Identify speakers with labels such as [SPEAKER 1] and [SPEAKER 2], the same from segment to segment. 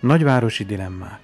[SPEAKER 1] Nagyvárosi dilemmák.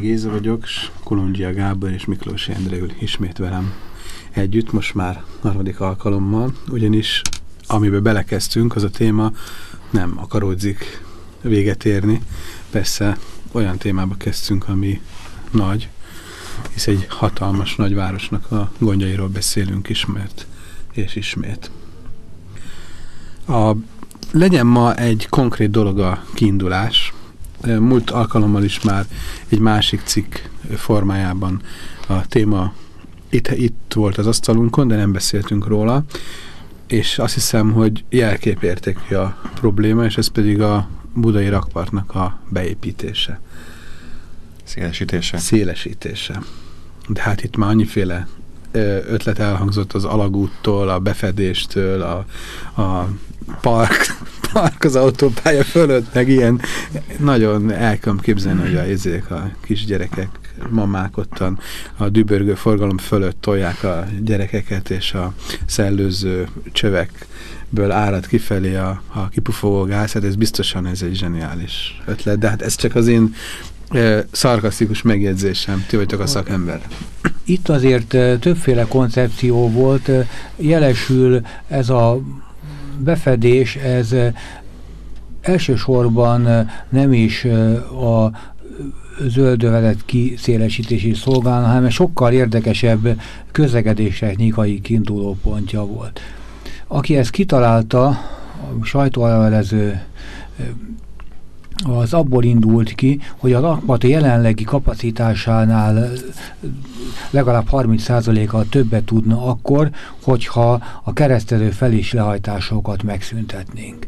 [SPEAKER 1] Géza vagyok, és Kolondzsia Gábor és Miklós Endre ül ismét velem együtt, most már harmadik alkalommal, ugyanis amiben belekezdtünk, az a téma nem akaródzik véget érni. Persze olyan témába kezdtünk, ami nagy, hisz egy hatalmas nagyvárosnak a gondjairól beszélünk ismert és ismét. A, legyen ma egy konkrét dolog a kiindulás, múlt alkalommal is már egy másik cikk formájában a téma itt, itt volt az asztalunkon, de nem beszéltünk róla, és azt hiszem, hogy jelképértékű a probléma, és ez pedig a budai rakpartnak a beépítése.
[SPEAKER 2] Szélesítése.
[SPEAKER 1] Szélesítése. De hát itt már annyiféle ötlet elhangzott az alagúttól, a befedéstől, a, a park, park az autópálya fölött, meg ilyen. Nagyon el képzelni, hogy a, ezek a kisgyerekek, mamák ottan a dübörgő forgalom fölött tolják a gyerekeket, és a szellőző csövekből árad kifelé a, a kipufogó gáz, hát ez biztosan ez egy zseniális ötlet, de hát ez csak az én e, szarkasztikus megjegyzésem, ti vagytok a szakember.
[SPEAKER 3] Itt azért többféle koncepció volt, jelesül ez a befedés, ez elsősorban nem is a zöldövelet kiszélesítési szolgálna, hanem sokkal érdekesebb közlekedéstechnikai kiinduló pontja volt. Aki ezt kitalálta, a sajtóalevelező az abból indult ki, hogy a rakpart jelenlegi kapacitásánál legalább 30%-kal többet tudna akkor, hogyha a keresztelő fel lehajtásokat megszüntetnénk.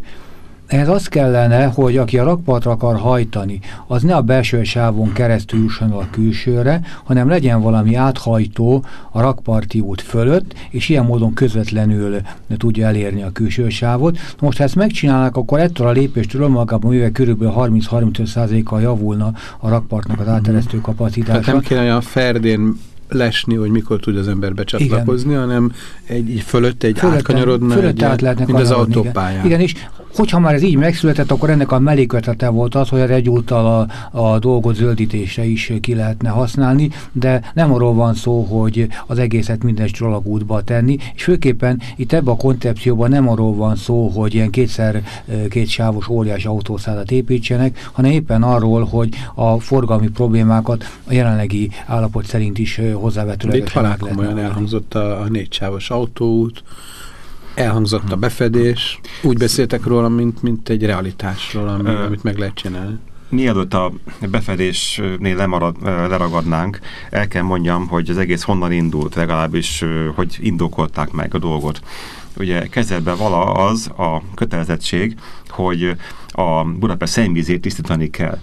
[SPEAKER 3] Ehhez az kellene, hogy aki a rakpartra akar hajtani, az ne a belső sávon keresztül jusson a külsőre, hanem legyen valami áthajtó a rakparti út fölött, és ilyen módon közvetlenül tudja elérni a külső sávot. Most ha ezt megcsinálnak, akkor ettől a lépéstől önmagában mivel kb. 30-35%-kal javulna a rakpartnak az áteresztő kapacitása. Tehát
[SPEAKER 1] nem kéne olyan ferdén lesni, hogy mikor tud az ember becsatlakozni, igen. hanem egy, egy fölött egy fölött, átkanyarodna,
[SPEAKER 3] fölött egy, át lehetne mint az
[SPEAKER 1] autópályán.
[SPEAKER 3] Igen. igen, és Hogyha már ez így megszületett, akkor ennek a mellékötlete volt az, hogy egyúttal a, a dolgot zöldítésre is ki lehetne használni, de nem arról van szó, hogy az egészet minden alagútba tenni, és főképpen itt ebben a koncepcióban nem arról van szó, hogy ilyen kétszer kétsávos óriás autószádat építsenek, hanem éppen arról, hogy a forgalmi problémákat a jelenlegi állapot szerint is hozzávetőlegesen
[SPEAKER 1] meg lehet. Itt elhangzott a, a négysávos autóút, elhangzott a befedés, úgy beszéltek róla, mint, mint egy realitásról, ami, Ö, amit meg lehet csinálni.
[SPEAKER 2] Mielőtt a befedésnél lemarad, leragadnánk, el kell mondjam, hogy az egész honnan indult, legalábbis, hogy indokolták meg a dolgot. Ugye kezelbe vala az a kötelezettség, hogy a Budapest szennyvízét tisztítani kell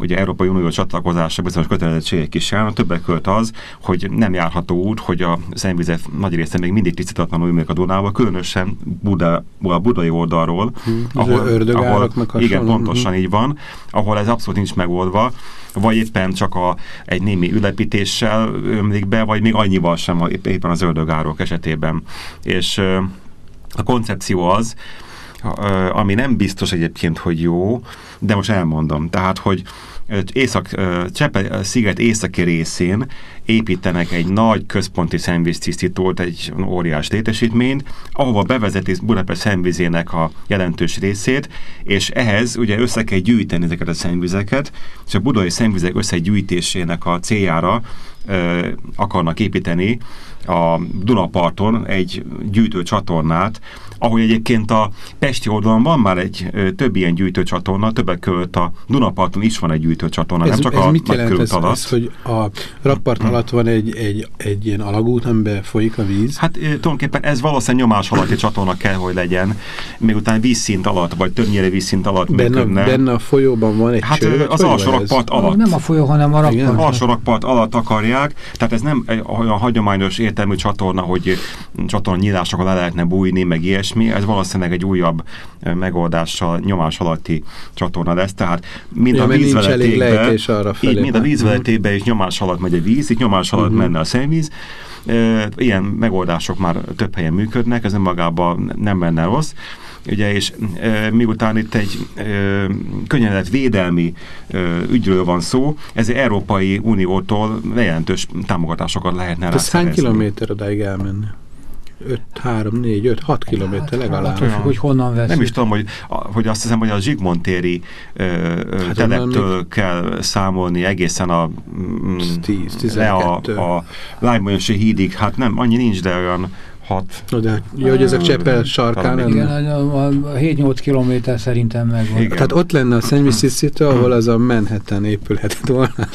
[SPEAKER 2] ugye Európai Unió csatlakozása bizonyos kötelezettségek is jár, többek költ az, hogy nem járható út, hogy a szennyvizet nagy része még mindig tisztítatlanul ülnek a Dunába, különösen Buda, a budai oldalról,
[SPEAKER 1] hmm, ahol, ahol
[SPEAKER 2] igen, pontosan így van, ahol ez abszolút nincs megoldva, vagy éppen csak a, egy némi ülepítéssel ömlik be, vagy még annyival sem éppen az ördögárok esetében. És a koncepció az, ami nem biztos egyébként, hogy jó, de most elmondom. Tehát, hogy Észak, Csepe sziget északi részén építenek egy nagy központi szennyvíztisztítót, egy óriás létesítményt, ahova bevezeti Budapest szennyvizének a jelentős részét, és ehhez ugye össze kell gyűjteni ezeket a szennyvizeket, és a budai szennyvizek összegyűjtésének a céljára ö, akarnak építeni a Dunaparton egy gyűjtőcsatornát, ahogy egyébként a Pesti oldalon van már egy több ilyen gyűjtőcsatorna, többek között a Dunaparton is van egy gyűjtőcsatorna,
[SPEAKER 1] ez,
[SPEAKER 2] nem csak
[SPEAKER 1] ez
[SPEAKER 2] a
[SPEAKER 1] mit jelent ez,
[SPEAKER 2] alatt.
[SPEAKER 1] ez, hogy a rakpart alatt van egy, egy, egy ilyen alagút, amiben folyik a víz?
[SPEAKER 2] Hát tulajdonképpen ez valószínűleg nyomás alatti csatorna kell, hogy legyen, miután vízszint alatt, vagy többnyire vízszint alatt
[SPEAKER 1] Benne,
[SPEAKER 2] működne.
[SPEAKER 1] benne a folyóban van egy
[SPEAKER 2] Hát
[SPEAKER 1] cső,
[SPEAKER 2] az alsó rakpart alatt.
[SPEAKER 3] Nem a folyó, hanem a
[SPEAKER 1] Igen.
[SPEAKER 3] rakpart.
[SPEAKER 2] alsó rakpart alatt akarják, tehát ez nem olyan hagyományos értelmű csatorna, hogy csatorna nyílásokon le lehetne bújni, meg ilyesmi, ez valószínűleg egy újabb megoldással nyomás alatti csatorna lesz, tehát mind
[SPEAKER 1] Ja,
[SPEAKER 2] a
[SPEAKER 1] felé.
[SPEAKER 2] így mind a
[SPEAKER 1] Mhm.
[SPEAKER 2] vízvezetékbe is nyomás alatt megy a víz, itt nyomás alatt
[SPEAKER 1] Mhm.
[SPEAKER 2] menne a szennyvíz, ilyen megoldások már több helyen működnek, ez önmagában nem menne rossz. Ugye, és e, miután itt egy e, könnyedett védelmi e, ügyről van szó, ezért Európai Uniótól jelentős támogatásokat lehetne rá
[SPEAKER 1] Ez hány kilométer odáig elmenni? 5, 3, 4, 5, 6 kilométer legalább.
[SPEAKER 3] Attól függ, hogy honnan veszük.
[SPEAKER 2] Nem is tudom, hogy, a, hogy azt hiszem, hogy a Zsigmontéri ö,
[SPEAKER 1] Hát
[SPEAKER 2] teleptől
[SPEAKER 1] onnan
[SPEAKER 2] kell számolni egészen a, mm,
[SPEAKER 1] 10,
[SPEAKER 2] le a,
[SPEAKER 1] 12.
[SPEAKER 2] a Lájmonyosi hídig, hát nem, annyi nincs, de olyan hat,
[SPEAKER 1] No, de, jó, hogy ezek Csepel sarkán.
[SPEAKER 3] Igen, a, a, a 7-8 kilométer szerintem megvan.
[SPEAKER 2] Igen.
[SPEAKER 1] Tehát ott lenne a szennyvíztisztító, ahol az a Manhattan épülhetett volna.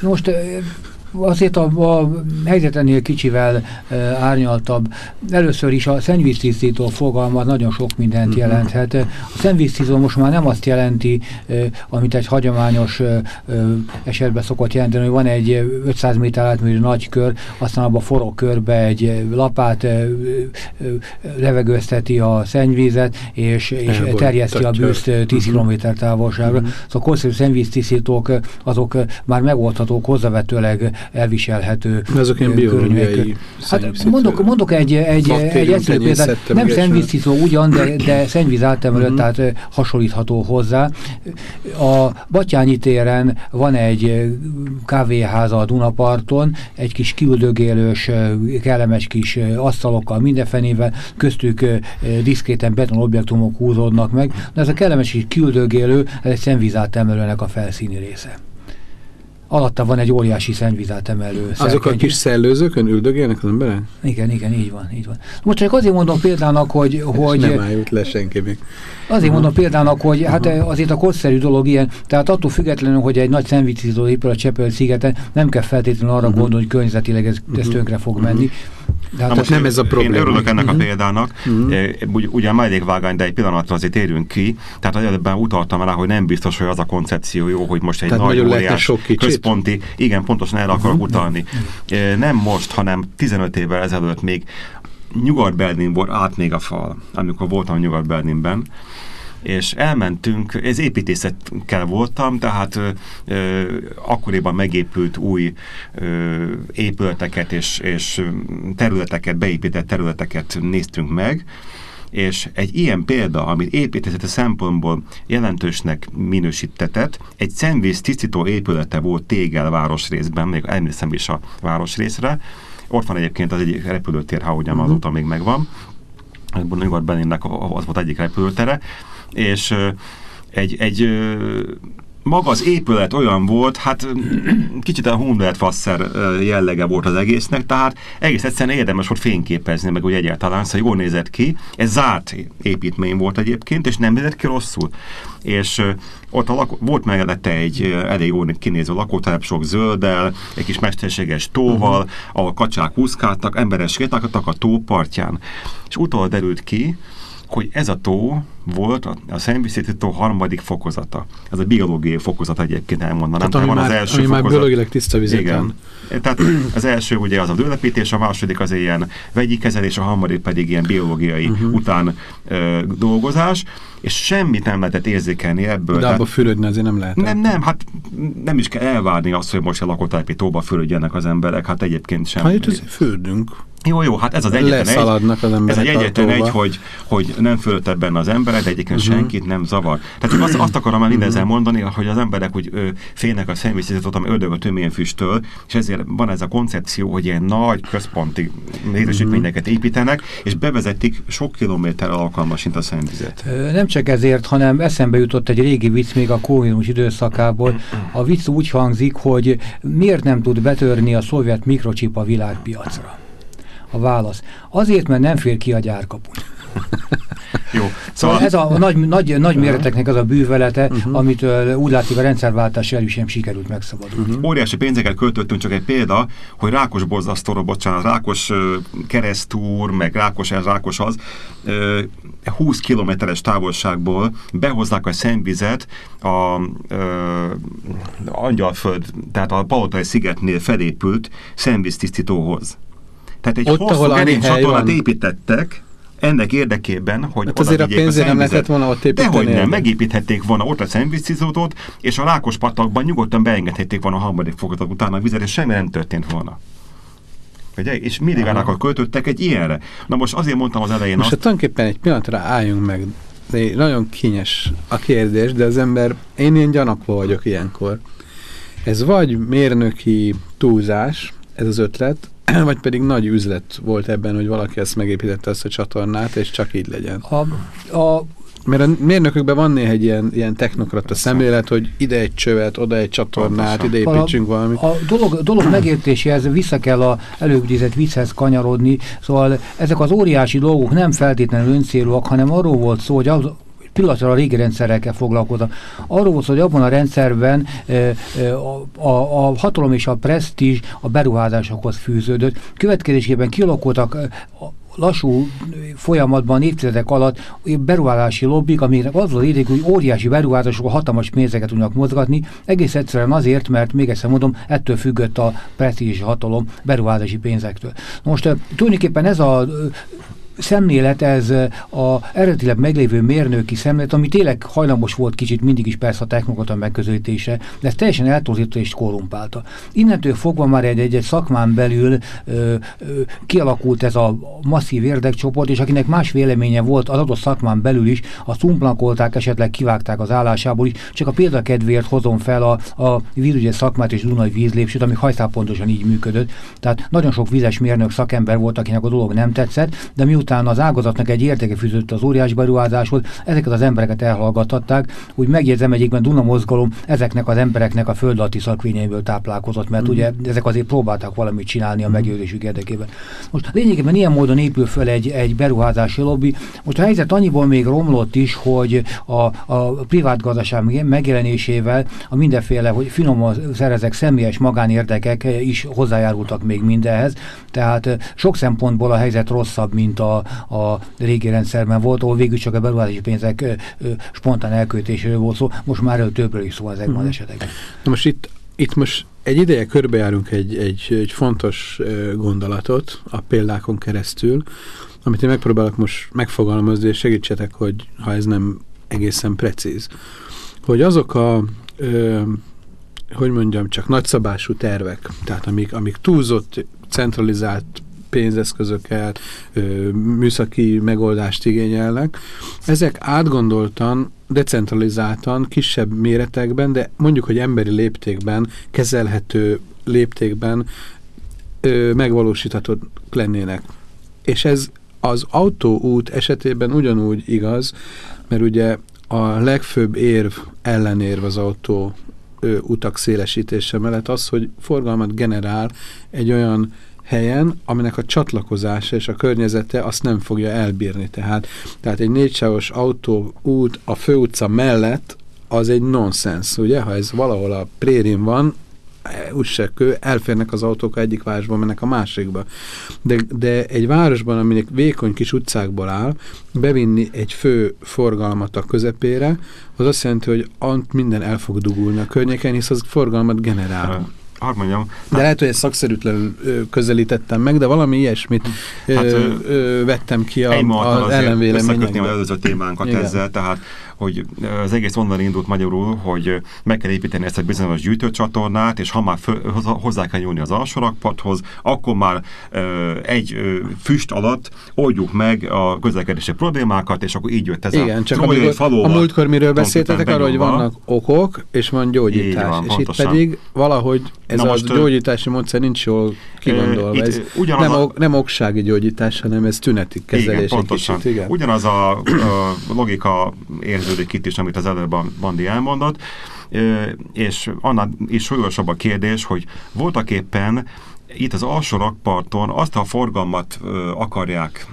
[SPEAKER 3] Most azért a, a helyzetenél kicsivel e, árnyaltabb. Először is a szennyvíztisztító fogalma nagyon sok mindent
[SPEAKER 1] Mhm.
[SPEAKER 3] jelenthet. A szennyvíztisztító most már nem azt jelenti, e, amit egy hagyományos e, esetben szokott jelenteni, hogy van egy e, 500 méter átmérő nagy kör, aztán abba forog körbe egy lapát, e, levegőzteti a szennyvízet, és, és terjeszti a bűzt e, 10
[SPEAKER 1] Mhm.
[SPEAKER 3] km távolságra.
[SPEAKER 1] Mhm.
[SPEAKER 3] Szóval korszerű szennyvíztisztítók azok már megoldhatók, hozzávetőleg elviselhető
[SPEAKER 1] Azok ilyen biológiai
[SPEAKER 3] Hát mondok, mondok egy, egy, egy egyszerű példát, nem
[SPEAKER 1] meg
[SPEAKER 3] szennyvíztisztó ugyan, de, de szennyvíz átemelő,
[SPEAKER 1] Mhm.
[SPEAKER 3] tehát hasonlítható hozzá. A Batyányi téren van egy kávéháza a Dunaparton, egy kis kiüldögélős, kellemes kis asztalokkal, mindenfenével, köztük diszkréten betonobjektumok húzódnak meg, de ez a kellemes kis kiüldögélő, ez egy szennyvízátemelőnek a felszíni része. Alatta van egy óriási szennyvízátemelő.
[SPEAKER 1] Azok a kis szellőzőkön üldögélnek az emberek?
[SPEAKER 3] Igen, igen, így van, így van. Most csak azért mondom példának, hogy,
[SPEAKER 1] Hogy nem álljut le senki még.
[SPEAKER 3] azért mondom példának, hogy hát azért a korszerű dolog ilyen, tehát attól függetlenül, hogy egy nagy szennyvíztisztító épül a Csepel szigeten, nem kell feltétlenül arra
[SPEAKER 1] Mhm.
[SPEAKER 3] gondolni, hogy környezetileg ez, ez
[SPEAKER 1] Mhm.
[SPEAKER 3] tönkre fog
[SPEAKER 1] Mhm.
[SPEAKER 3] menni. De hát
[SPEAKER 2] Na most
[SPEAKER 1] nem ez a
[SPEAKER 2] én
[SPEAKER 1] probléma.
[SPEAKER 2] örülök ennek a
[SPEAKER 1] Mhm.
[SPEAKER 2] példának.
[SPEAKER 1] Mhm.
[SPEAKER 2] Eh, Ugy, ugyan mellékvágány, de egy pillanatra azért térünk ki. Tehát ebben utaltam rá, hogy nem biztos, hogy az a koncepció jó, hogy most egy
[SPEAKER 1] Tehát
[SPEAKER 2] nagy óriás
[SPEAKER 1] sok kicsit?
[SPEAKER 2] központi, igen, pontosan erre akarok
[SPEAKER 1] Mhm.
[SPEAKER 2] utalni. Eh, Nem most, hanem 15 évvel ezelőtt még Nyugat-Berlin volt át még a fal, amikor voltam Nyugat-Berlinben, és elmentünk, ez építészetkel voltam, tehát ö, akkoriban megépült új ö, épületeket és, és területeket, beépített területeket néztünk meg, és egy ilyen példa, amit építészeti szempontból jelentősnek minősítetett, egy szennyvíz tisztító épülete volt Tégel városrészben, még emlékszem is a városrészre, ott van egyébként az egyik repülőtér, ha ugyan
[SPEAKER 1] Mhm.
[SPEAKER 2] azóta még megvan, nyugat Berlinnek az volt egyik repülőtere, és egy, egy maga az épület olyan volt, hát kicsit a Hundertwasser jellege volt az egésznek, tehát egész egyszerűen érdemes volt fényképezni, meg úgy egyáltalán, szóval jól nézett ki. Ez zárt építmény volt egyébként, és nem nézett ki rosszul. És ott a lako- volt mellette egy elég jól kinéző lakótelep, sok zölddel, egy kis mesterséges tóval, uh-huh. ahol kacsák úszkáltak, emberek sétáltak a tó partján. És utólag derült ki, hogy ez a tó volt a, a szennyvízszéti tó harmadik fokozata. Ez a biológiai fokozat egyébként elmondanám.
[SPEAKER 1] Tehát ami, már, ami már biológilag tiszta vizeken.
[SPEAKER 2] Igen. Tehát az első ugye az a dőlepítés, a második az ilyen vegyi kezelés, a harmadik pedig ilyen biológiai
[SPEAKER 1] Mhm.
[SPEAKER 2] uh-huh. után ö, dolgozás, és semmit nem lehetett érzékelni ebből.
[SPEAKER 1] De
[SPEAKER 2] Tehát-
[SPEAKER 1] abba fürödni azért nem lehet.
[SPEAKER 2] nem, nem, hát nem is kell elvárni azt, hogy most a lakótelepi tóba fürödjenek az emberek, hát egyébként sem.
[SPEAKER 1] Hát itt azért fürdünk.
[SPEAKER 2] Jó, jó, hát ez az egyetlen egy.
[SPEAKER 1] Az
[SPEAKER 2] Ez egy egyetlen egy, hogy, hogy nem fölött benne az emberek, de egyébként
[SPEAKER 1] Mhm.
[SPEAKER 2] senkit nem zavar. Tehát azt, azt akarom el mindezzel mondani, hogy az emberek úgy ö, félnek a személyzetet, ami ördög a töményfüsttől, és ezért van ez a koncepció, hogy ilyen nagy központi létesítményeket építenek, és bevezetik sok kilométer alkalmasint a szennyvizet.
[SPEAKER 3] Nem csak ezért, hanem eszembe jutott egy régi vicc még a kommunizmus időszakából. A vicc úgy hangzik, hogy miért nem tud betörni a szovjet mikrocsip a világpiacra? A válasz. Azért, mert nem fér ki a gyárkapun.
[SPEAKER 2] Jó,
[SPEAKER 3] Szóval ez a nagy, nagy, nagy méreteknek az a bűvelete, amitől úgy látszik a rendszerváltás elő sem sikerült megszabadulni.
[SPEAKER 2] óriási pénzeket költöttünk, csak egy példa, hogy Rákos borzasztóra, bocsánat, Rákos keresztúr, meg Rákos ez, Rákos az, ö, 20 kilométeres távolságból behozzák a szennyvizet a ö, Angyalföld, tehát a Palotai szigetnél felépült szennyvíztisztítóhoz. Tehát egy
[SPEAKER 1] Ott,
[SPEAKER 2] hosszú gerincsatornát építettek, ennek érdekében, hogy
[SPEAKER 1] Hát azért a pénzért nem lehetett volna ott építeni
[SPEAKER 2] Dehogy nem, megépíthették volna ott a szennyvíztisztítót, és a Rákos patakban nyugodtan beengedhették volna a harmadik fokozat után a vizet, és semmi nem történt volna. Ugye? És milliárdákat költöttek egy ilyenre. Na most azért mondtam az elején
[SPEAKER 1] Most
[SPEAKER 2] azt,
[SPEAKER 1] hát tulajdonképpen egy pillanatra álljunk meg. De nagyon kényes a kérdés, de az ember, én ilyen gyanakva vagyok ilyenkor. Ez vagy mérnöki túlzás, ez az ötlet, vagy pedig nagy üzlet volt ebben, hogy valaki ezt megépítette ezt a csatornát, és csak így legyen.
[SPEAKER 3] A, a,
[SPEAKER 1] Mert a mérnökökben van néha egy ilyen, ilyen technokrata szemlélet, hogy ide egy csövet, oda egy csatornát, ide építsünk valamit.
[SPEAKER 3] A dolog, dolog megértéséhez vissza kell a előbb idézett vicchez kanyarodni, szóval ezek az óriási dolgok nem feltétlenül öncélúak, hanem arról volt szó, hogy az, pillanatra a régi rendszerekkel foglalkoznak. Arról volt hogy abban a rendszerben a, a, a hatalom és a presztízs a beruházásokhoz fűződött. Következésében kialakultak lassú folyamatban, évtizedek alatt beruházási lobbik, aminek az az érdek, hogy óriási beruházások hatalmas pénzeket tudnak mozgatni, egész egyszerűen azért, mert még egyszer mondom, ettől függött a presztízs hatalom beruházási pénzektől. Most tulajdonképpen ez a szemlélet, ez a eredetileg meglévő mérnöki szemlélet, ami tényleg hajlamos volt kicsit mindig is persze a technokrata megközelítése, de ez teljesen eltorzította és korrumpálta. Innentől fogva már egy, egy, egy szakmán belül ö, ö, kialakult ez a masszív érdekcsoport, és akinek más véleménye volt az adott szakmán belül is, azt umplankolták, esetleg kivágták az állásából is. Csak a példakedvéért hozom fel a, a vízügyes szakmát és Dunai vízlépsőt, ami hajszál pontosan így működött. Tehát nagyon sok vizes mérnök szakember volt, akinek a dolog nem tetszett, de miután az ágazatnak egy értéke fűzött az óriás beruházáshoz, ezeket az embereket elhallgattatták. Úgy megjegyzem egyikben Duna mozgalom ezeknek az embereknek a föld alatti szakvényeiből táplálkozott, mert mm. ugye ezek azért próbáltak valamit csinálni a meggyőzésük érdekében. Most lényegében ilyen módon épül föl egy, egy beruházási lobby. Most a helyzet annyiból még romlott is, hogy a, a privát gazdaság megjelenésével a mindenféle, hogy finoman szerezek személyes magánérdekek is hozzájárultak még mindenhez. Tehát sok szempontból a helyzet rosszabb, mint a, a régi rendszerben volt, ahol végül csak a beruházási pénzek ö, ö, spontán elköltéséről volt szó, most már erről többről is szó ezekben az esetekben.
[SPEAKER 1] Na most itt, itt most egy ideje körbejárunk egy, egy, egy fontos gondolatot a példákon keresztül, amit én megpróbálok most megfogalmazni, és segítsetek, hogy ha ez nem egészen precíz. Hogy azok a, ö, hogy mondjam, csak nagyszabású tervek, tehát amik, amik túlzott, centralizált pénzeszközökkel, ö, műszaki megoldást igényelnek. Ezek átgondoltan, decentralizáltan, kisebb méretekben, de mondjuk, hogy emberi léptékben, kezelhető léptékben megvalósíthatók lennének. És ez az autóút esetében ugyanúgy igaz, mert ugye a legfőbb érv, ellenérv az autó ö, utak szélesítése mellett az, hogy forgalmat generál egy olyan helyen, aminek a csatlakozása és a környezete azt nem fogja elbírni. Tehát, tehát egy négysávos autóút a főutca mellett az egy nonsens, ugye? Ha ez valahol a prérin van, újságkő, elférnek az autók egyik városban, mennek a másikba. De, de egy városban, aminek vékony kis utcákból áll, bevinni egy fő forgalmat a közepére, az azt jelenti, hogy ant minden el fog dugulni a környéken, hisz az forgalmat generál.
[SPEAKER 2] Hadd mondjam.
[SPEAKER 1] De lehet, hogy ezt szakszerűtlenül közelítettem meg, de valami ilyesmit
[SPEAKER 2] Hát, ö,
[SPEAKER 1] ö, vettem ki a,
[SPEAKER 2] Egy
[SPEAKER 1] az ellenvéleményekből.
[SPEAKER 2] az előző témánkat
[SPEAKER 1] Igen.
[SPEAKER 2] ezzel, tehát hogy az egész onnan indult magyarul, hogy meg kell építeni ezt a bizonyos gyűjtőcsatornát, és ha már föl, hozzá kell nyúlni az alsórakparthoz, akkor már ö, egy ö, füst alatt oldjuk meg a közlekedési problémákat, és akkor így jött ez
[SPEAKER 1] Igen,
[SPEAKER 2] a
[SPEAKER 1] csak amikor, a múltkor miről beszéltetek arról, hogy vannak okok, és van gyógyítás. Van, és pontosan. itt pedig valahogy ez Na a most, gyógyítási módszer nincs jól kigondolva. Ez nem, a... ok, nem oksági gyógyítás, hanem ez tüneti kezelés.
[SPEAKER 2] Igen, pontosan. Kicsit, igen. Ugyanaz a, a logika érződik itt is, amit az előbb Bandi elmondott, és annál is súlyosabb a kérdés, hogy voltak éppen itt az alsó rakparton azt a forgalmat akarják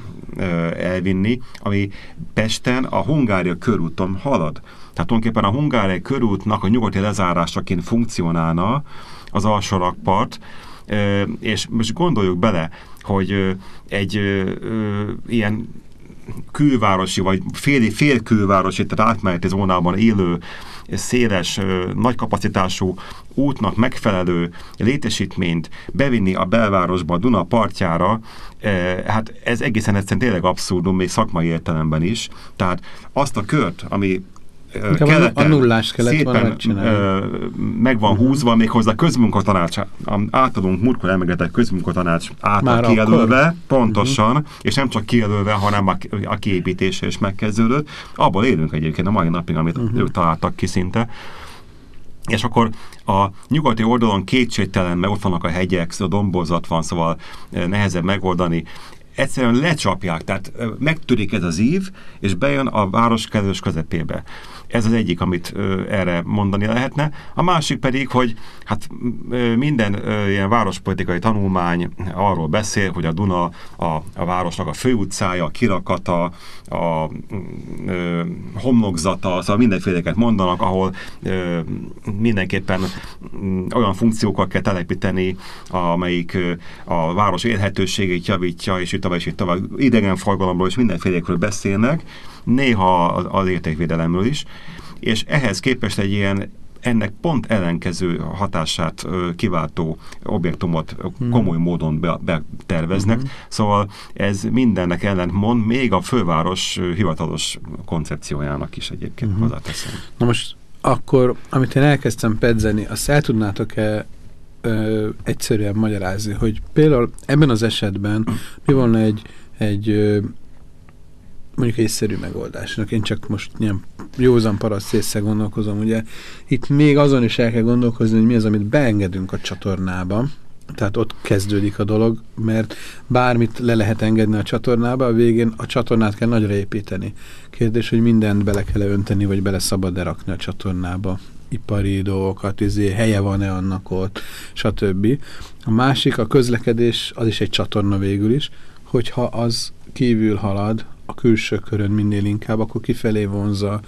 [SPEAKER 2] elvinni, ami Pesten a Hungária körúton halad. Tehát tulajdonképpen a Hungária körútnak a nyugati lezárásaként funkcionálna az alsó rakpart, és most gondoljuk bele, hogy egy ilyen külvárosi, vagy fél, félkülvárosi, tehát átmeneti zónában élő, széles, nagy kapacitású útnak megfelelő létesítményt bevinni a belvárosba, a Duna partjára, hát ez egészen egyszerűen tényleg abszurdum, még szakmai értelemben is. Tehát azt a kört, ami
[SPEAKER 1] keleten, a nullás kellett szépen
[SPEAKER 2] meg van uh -huh. húzva, méghozzá közmunkatanács, átadunk múltkor emlegetett közmunkatanács által kijelölve, akkor? pontosan, uh -huh. és nem csak kijelölve, hanem a, a kiépítése is megkezdődött. Abból élünk egyébként a mai napig, amit uh -huh. ők találtak ki szinte. És akkor a nyugati oldalon kétségtelen, mert ott vannak a hegyek, a dombozat van, szóval nehezebb megoldani egyszerűen lecsapják, tehát megtörik ez az ív, és bejön a város kellős közepébe. Ez az egyik, amit ö, erre mondani lehetne. A másik pedig, hogy hát ö, minden ö, ilyen várospolitikai tanulmány arról beszél, hogy a Duna a, a városnak a főutcája, a kirakata, a ö, homlokzata, szóval mindenféleket mondanak, ahol ö, mindenképpen olyan funkciókkal kell telepíteni, amelyik a város élhetőségét javítja, és itt tovább, és itt tovább idegenforgalomról és mindenfélékről beszélnek, néha az értékvédelemről is, és ehhez képest egy ilyen ennek pont ellenkező hatását kiváltó objektumot hmm. komoly módon beterveznek. Be hmm. Szóval ez mindennek ellent mond, még a főváros hivatalos koncepciójának is egyébként hmm. hozzáteszem.
[SPEAKER 1] Na most akkor, amit én elkezdtem pedzeni, azt el tudnátok-e egyszerűen magyarázni, hogy például ebben az esetben mi volna egy, egy mondjuk egyszerű megoldásnak. Én csak most ilyen józan paraszt észre gondolkozom, ugye itt még azon is el kell gondolkozni, hogy mi az, amit beengedünk a csatornába, tehát ott kezdődik a dolog, mert bármit le lehet engedni a csatornába, a végén a csatornát kell nagyra építeni. Kérdés, hogy mindent bele kell -e önteni, vagy bele szabad-e a csatornába ipari dolgokat, izé, helye van-e annak ott, stb. A másik, a közlekedés, az is egy csatorna végül is, hogyha az kívül halad, a külső körön minél inkább, akkor kifelé vonza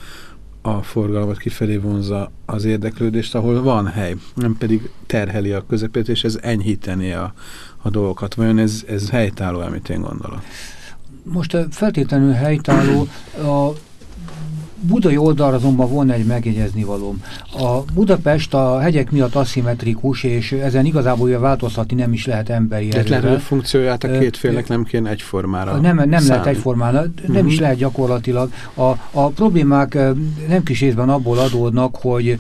[SPEAKER 1] a forgalmat, kifelé vonza az érdeklődést, ahol van hely, nem pedig terheli a közepét, és ez enyhíteni a, a dolgokat. Vajon ez, ez helytálló, amit én gondolok?
[SPEAKER 3] Most feltétlenül helytálló, a budai oldalra azonban volna egy megjegyezni valóm. A Budapest a hegyek miatt aszimmetrikus, és ezen igazából változtatni nem is lehet emberi
[SPEAKER 1] erővel. De funkcióját a két félnek nem kéne egyformára
[SPEAKER 3] Nem, nem lehet egyformára, nem uh -huh. is mhm. lehet gyakorlatilag. A, a problémák nem kis részben abból adódnak, hogy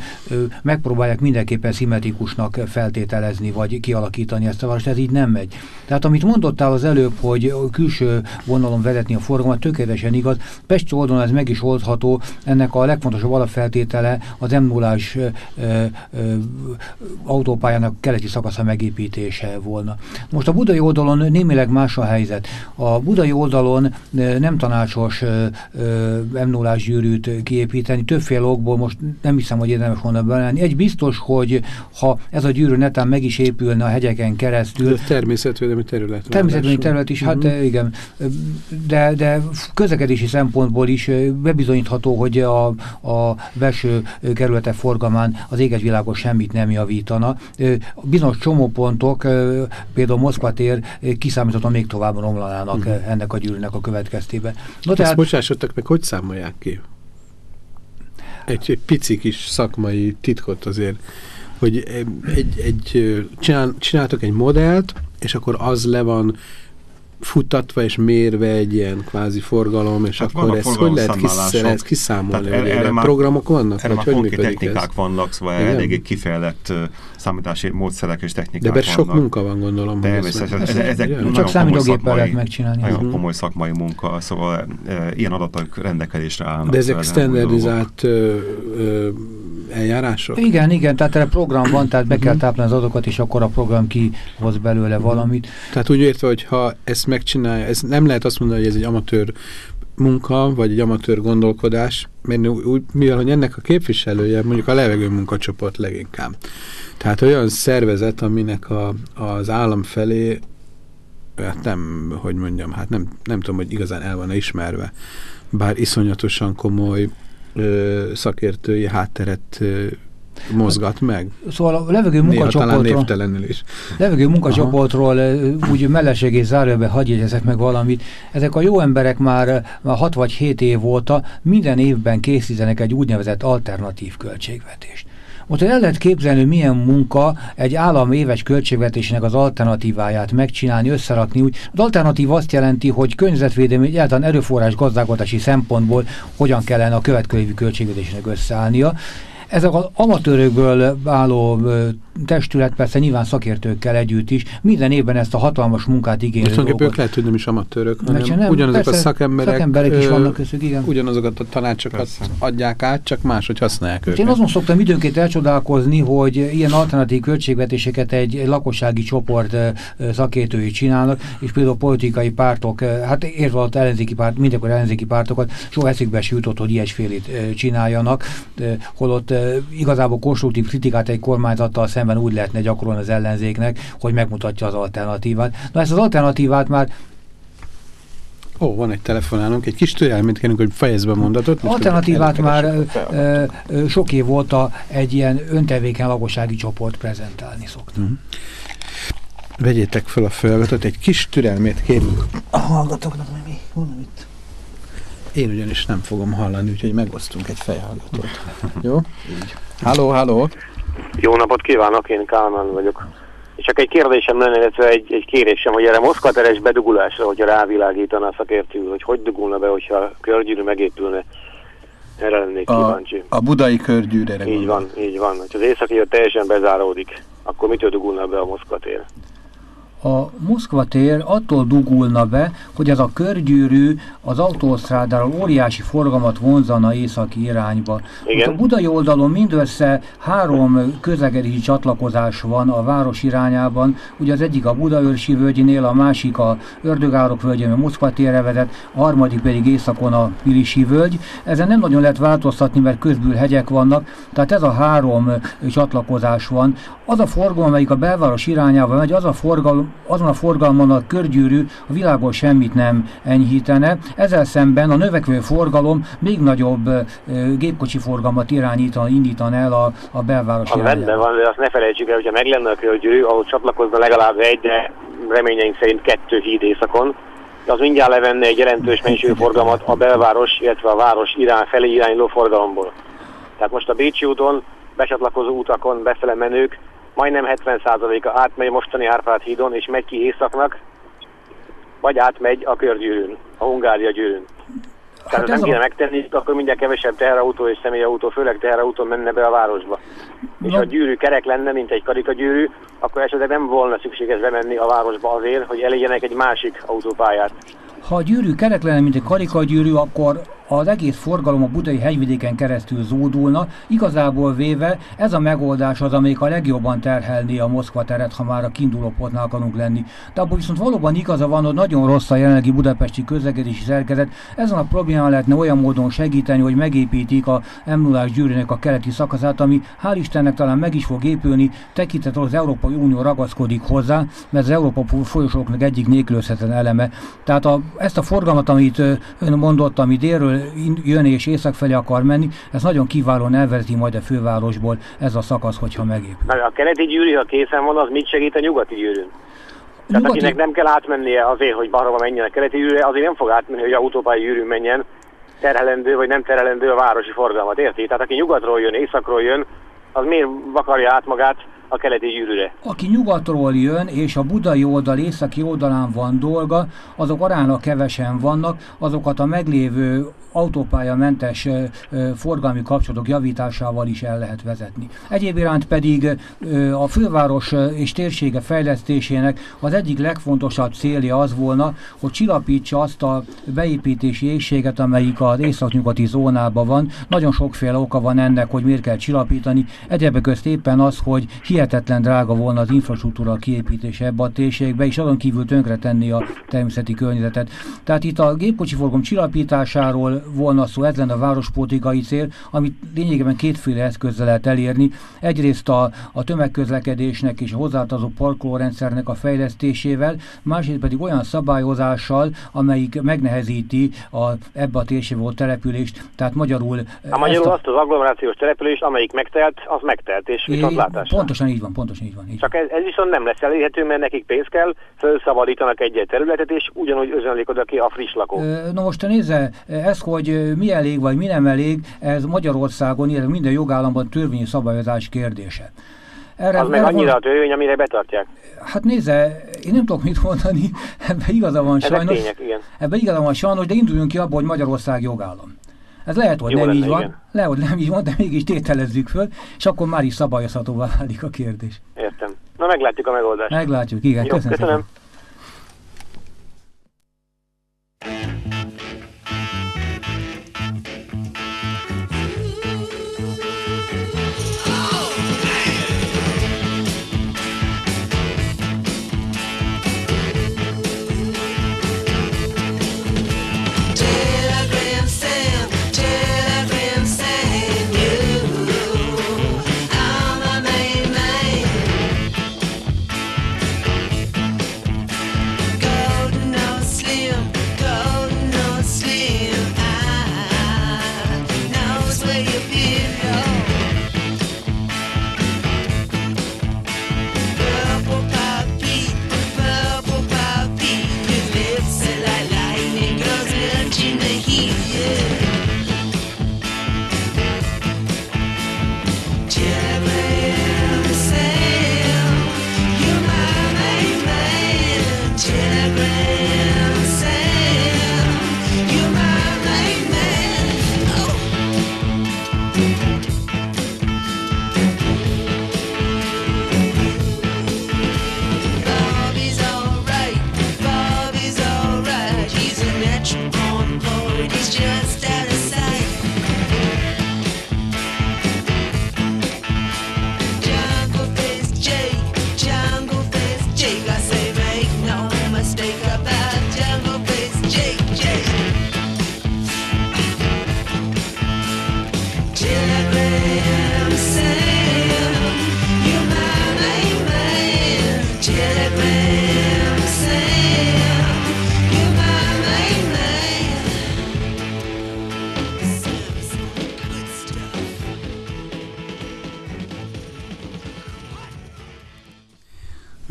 [SPEAKER 3] megpróbálják mindenképpen szimmetrikusnak feltételezni, vagy kialakítani ezt a várost, ez így nem megy. Tehát amit mondottál az előbb, hogy külső vonalon vezetni a forgalmat, tökéletesen igaz. Pest oldalon ez meg is oldható, ennek a legfontosabb alapfeltétele az m 0 autópályának keleti szakasza megépítése volna. Most a budai oldalon némileg más a helyzet. A budai oldalon nem tanácsos m 0 gyűrűt kiépíteni, többféle okból most nem hiszem, hogy érdemes volna belenni. Egy biztos, hogy ha ez a gyűrű netán meg is épülne a hegyeken keresztül. De
[SPEAKER 1] természetvédelmi terület.
[SPEAKER 3] Természetvédelmi terület is, uh -huh. hát mhm. igen. De, de közlekedési szempontból is bebizonyítható, hogy a, a belső kerülete forgalmán az éges világos semmit nem javítana. Bizonyos csomópontok, például Moszkva tér kiszámíthatóan még tovább romlanának uh mhm. -huh. ennek a gyűrűnek a következtében.
[SPEAKER 1] No, tehát, Ezt bocsássatok meg, hogy számolják ki? Egy, egy pici kis szakmai titkot azért, hogy egy, egy, csinál, csináltok egy modellt, és akkor az le van futatva és mérve egy ilyen kvázi forgalom, és
[SPEAKER 2] Hát
[SPEAKER 1] akkor ezt hogy lehet kiszámolni?
[SPEAKER 2] Erre
[SPEAKER 1] erre
[SPEAKER 2] már-
[SPEAKER 1] programok vannak?
[SPEAKER 2] Erre
[SPEAKER 1] Vagy
[SPEAKER 2] már
[SPEAKER 1] hogy
[SPEAKER 2] konkrét technikák
[SPEAKER 1] ez?
[SPEAKER 2] vannak, szóval
[SPEAKER 1] Igen?
[SPEAKER 2] eléggé kifejlett számítási módszerek és technikák
[SPEAKER 1] De ebben sok munka van, gondolom.
[SPEAKER 2] Természetesen.
[SPEAKER 1] meg-
[SPEAKER 2] Ez, ezek
[SPEAKER 1] ugye?
[SPEAKER 2] nagyon
[SPEAKER 3] Csak számítógéppel lehet megcsinálni.
[SPEAKER 2] Nagyon
[SPEAKER 1] Mhm.
[SPEAKER 2] komoly szakmai munka, szóval e, ilyen adatok rendelkezésre állnak.
[SPEAKER 1] De ezek standardizált ö, ö, eljárások?
[SPEAKER 3] Igen, igen, tehát erre program van, tehát be
[SPEAKER 1] Mhm.
[SPEAKER 3] kell táplálni az adatokat, és akkor a program kihoz belőle valamit.
[SPEAKER 1] Tehát úgy értve, hogy ha ezt megcsinálja, ez nem lehet azt mondani, hogy ez egy amatőr munka, vagy egy amatőr gondolkodás, mert úgy, mivel, hogy ennek a képviselője mondjuk a levegő munkacsoport leginkább. Tehát olyan szervezet, aminek a, az állam felé hát nem, hogy mondjam, hát nem, nem tudom, hogy igazán el van ismerve, bár iszonyatosan komoly ö, szakértői hátteret ö, mozgat meg.
[SPEAKER 3] Szóval a levegő munkacsoportról,
[SPEAKER 1] is.
[SPEAKER 3] levegő munkacsoportról ö, úgy melleség és zárójelbe hagyj jegyezek meg valamit. Ezek a jó emberek már, már 6 vagy 7 év óta minden évben készítenek egy úgynevezett alternatív költségvetést. Most el lehet képzelni, hogy milyen munka egy állam éves költségvetésének az alternatíváját megcsinálni, összerakni úgy. Az alternatív azt jelenti, hogy környezetvédelmi, egyáltalán erőforrás gazdálkodási szempontból hogyan kellene a következő költségvetésnek összeállnia. Ezek az amatőrökből álló testület persze nyilván szakértőkkel együtt is minden évben ezt a hatalmas munkát igénylő
[SPEAKER 1] tulajdonképpen ők
[SPEAKER 3] dolgot.
[SPEAKER 1] lehet, hogy nem is amatőrök,
[SPEAKER 3] Mert
[SPEAKER 1] hanem
[SPEAKER 3] nem,
[SPEAKER 1] ugyanazok a
[SPEAKER 3] persze,
[SPEAKER 1] szakemberek,
[SPEAKER 3] szakemberek is vannak köztük, igen.
[SPEAKER 1] ugyanazokat a tanácsokat
[SPEAKER 2] Persze.
[SPEAKER 1] adják át, csak máshogy használják őket.
[SPEAKER 3] én azon szoktam időnként elcsodálkozni, hogy ilyen alternatív költségvetéseket egy, lakossági csoport szakértői csinálnak, és például politikai pártok, hát érve ott ellenzéki párt, mindenkor ellenzéki pártokat, soha eszükbe se jutott, hogy ilyesfélét csináljanak, holott igazából konstruktív kritikát egy kormányzattal szemben úgy lehetne gyakorolni az ellenzéknek, hogy megmutatja az alternatívát. Na ezt az alternatívát már
[SPEAKER 1] Ó, van egy telefonálunk, egy kis türelmét kérünk, hogy fejezd be a mondatot.
[SPEAKER 3] alternatívát már ö, ö, sok év óta egy ilyen öntevéken lakossági csoport prezentálni szokta.
[SPEAKER 1] Vegyétek fel a feladatot, egy kis türelmét kérünk.
[SPEAKER 3] A hallgatóknak mi? Valamit.
[SPEAKER 1] Én ugyanis nem fogom hallani, úgyhogy megosztunk egy fejhallgatót. Jó? Így. Halló, halló.
[SPEAKER 4] Jó napot kívánok, én Kálmán vagyok. És csak egy kérdésem lenne, illetve egy, egy kérésem, hogy erre moszkvateres bedugulásra, hogyha rávilágítana a szakértő, hogy hogy dugulna be, hogyha a körgyűrű megépülne. Erre lennék
[SPEAKER 1] A,
[SPEAKER 4] kíváncsi.
[SPEAKER 1] a budai körgyűrűre
[SPEAKER 4] Így van, így van. Ha az északi teljesen bezáródik, akkor mitől dugulna be a moszkvatér?
[SPEAKER 3] A Moszkva tér attól dugulna be, hogy ez a körgyűrű az autósztrádáról óriási forgalmat vonzana északi irányba.
[SPEAKER 4] Igen.
[SPEAKER 3] Most a budai oldalon mindössze három közlekedési csatlakozás van a város irányában. Ugye az egyik a Budaörsi völgynél, a másik a Ördögárok völgyén, a Moszkva térre vezet, a harmadik pedig északon a Pilisi völgy. Ezen nem nagyon lehet változtatni, mert közbül hegyek vannak, tehát ez a három csatlakozás van. Az a forgalom, amelyik a belváros irányába megy, az a forgalom, azon a forgalmon a körgyűrű a világon semmit nem enyhítene. Ezzel szemben a növekvő forgalom még nagyobb gépkocsi forgalmat irányítana, indítana el a, a belváros
[SPEAKER 4] Az rendben van, de azt ne felejtsük el, hogyha meg lenne a körgyűrű, ahhoz csatlakozna legalább egy, de reményeink szerint kettő híd északon, az mindjárt levenne egy jelentős mennyiségű forgalmat a belváros, illetve a város irány, felé irányuló forgalomból. Tehát most a Bécsi úton, becsatlakozó utakon befele menők, majdnem 70%-a átmegy a mostani Árpád hídon, és megy ki északnak, vagy átmegy a körgyűrűn, a Hungária gyűrűn. Tehát
[SPEAKER 3] Hát
[SPEAKER 4] hát
[SPEAKER 3] ez
[SPEAKER 4] nem
[SPEAKER 3] a-
[SPEAKER 4] kéne megtenni, akkor mindjárt kevesebb teherautó és személyautó, főleg teherautó menne be a városba. És
[SPEAKER 3] Na-
[SPEAKER 4] ha a gyűrű kerek lenne, mint egy karikagyűrű, akkor esetleg nem volna szükséges bemenni a városba azért, hogy elégjenek egy másik autópályát.
[SPEAKER 3] Ha a gyűrű kerek lenne, mint egy karikagyűrű, akkor az egész forgalom a budai hegyvidéken keresztül zódulna. Igazából véve ez a megoldás az, amelyik a legjobban terhelné a Moszkva teret, ha már a kiinduló pontnál akarunk lenni. De abban viszont valóban igaza van, hogy nagyon rossz a jelenlegi budapesti közlekedési szerkezet. Ezen a problémán lehetne olyan módon segíteni, hogy megépítik a m 0 gyűrűnek a keleti szakaszát, ami hál' Istennek talán meg is fog épülni, tekintettel az Európai Unió ragaszkodik hozzá, mert az Európa folyosóknak egyik nélkülözhetetlen eleme. Tehát a, ezt a forgalmat, amit ön mondott, ami délről jön és észak felé akar menni, ez nagyon kiválóan elvezeti majd a fővárosból ez a szakasz, hogyha megépül.
[SPEAKER 4] Na, a keleti gyűrű, ha készen van, az mit segít a nyugati gyűrűn? Tehát
[SPEAKER 3] Nyugati-
[SPEAKER 4] akinek nem kell átmennie azért, hogy balra menjen a keleti gyűrűre, azért nem fog átmenni, hogy autópályi gyűrűn menjen, terhelendő vagy nem terhelendő a városi forgalmat, érti? Tehát aki nyugatról jön, északról jön, az miért vakarja át magát
[SPEAKER 5] a keleti gyűrűre.
[SPEAKER 3] Aki nyugatról jön, és a budai oldal északi oldalán van dolga, azok aránylag kevesen vannak, azokat a meglévő autópályamentes forgalmi kapcsolatok javításával is el lehet vezetni. Egyéb iránt pedig a főváros és térsége fejlesztésének az egyik legfontosabb célja az volna, hogy csillapítsa azt a beépítési éjséget, amelyik az északnyugati zónában van. Nagyon sokféle oka van ennek, hogy miért kell csillapítani. Egyebek közt éppen az, hogy hihetetlen drága volna az infrastruktúra kiépítése ebbe a térségbe, és azon kívül tönkretenni a természeti környezetet. Tehát itt a gépkocsi forgalom csillapításáról volna szó, ez lenne a várospoltikai cél, amit lényegében kétféle eszközzel lehet elérni. Egyrészt a, a tömegközlekedésnek és a hozzátartozó parkolórendszernek a fejlesztésével, másrészt pedig olyan szabályozással, amelyik megnehezíti a, ebbe a térségbe volt települést, tehát magyarul...
[SPEAKER 5] A magyarul a... azt az agglomerációs települést, amelyik megtelt, az megtelt, és viszontlátásra.
[SPEAKER 3] Pontosan így van, pontosan így van. Így
[SPEAKER 5] Csak ez, ez viszont nem lesz elérhető, mert nekik pénz kell, felszabadítanak egy-egy területet, és ugyanúgy özönlik oda ki a friss lakó.
[SPEAKER 3] Na most nézze, ez, hogy mi elég vagy mi nem elég, ez Magyarországon, illetve minden jogállamban törvényi szabályozás kérdése.
[SPEAKER 5] Erre, az meg annyira a törvény, amire betartják.
[SPEAKER 3] Hát nézze, én nem tudok mit mondani, ebben igaza van
[SPEAKER 5] Ezek
[SPEAKER 3] sajnos.
[SPEAKER 5] Tények, igen.
[SPEAKER 3] Ebben igaza van sajnos, de induljunk ki abból, hogy Magyarország jogállam. Ez lehet, hogy
[SPEAKER 5] Jó
[SPEAKER 3] nem
[SPEAKER 5] lenne,
[SPEAKER 3] így van,
[SPEAKER 5] igen.
[SPEAKER 3] lehet, hogy nem így van, de mégis tételezzük föl, és akkor már is szabályozhatóvá válik a kérdés.
[SPEAKER 5] Értem. Na meglátjuk a megoldást.
[SPEAKER 3] Meglátjuk, igen.
[SPEAKER 5] Jó,
[SPEAKER 3] köszönöm.
[SPEAKER 5] köszönöm.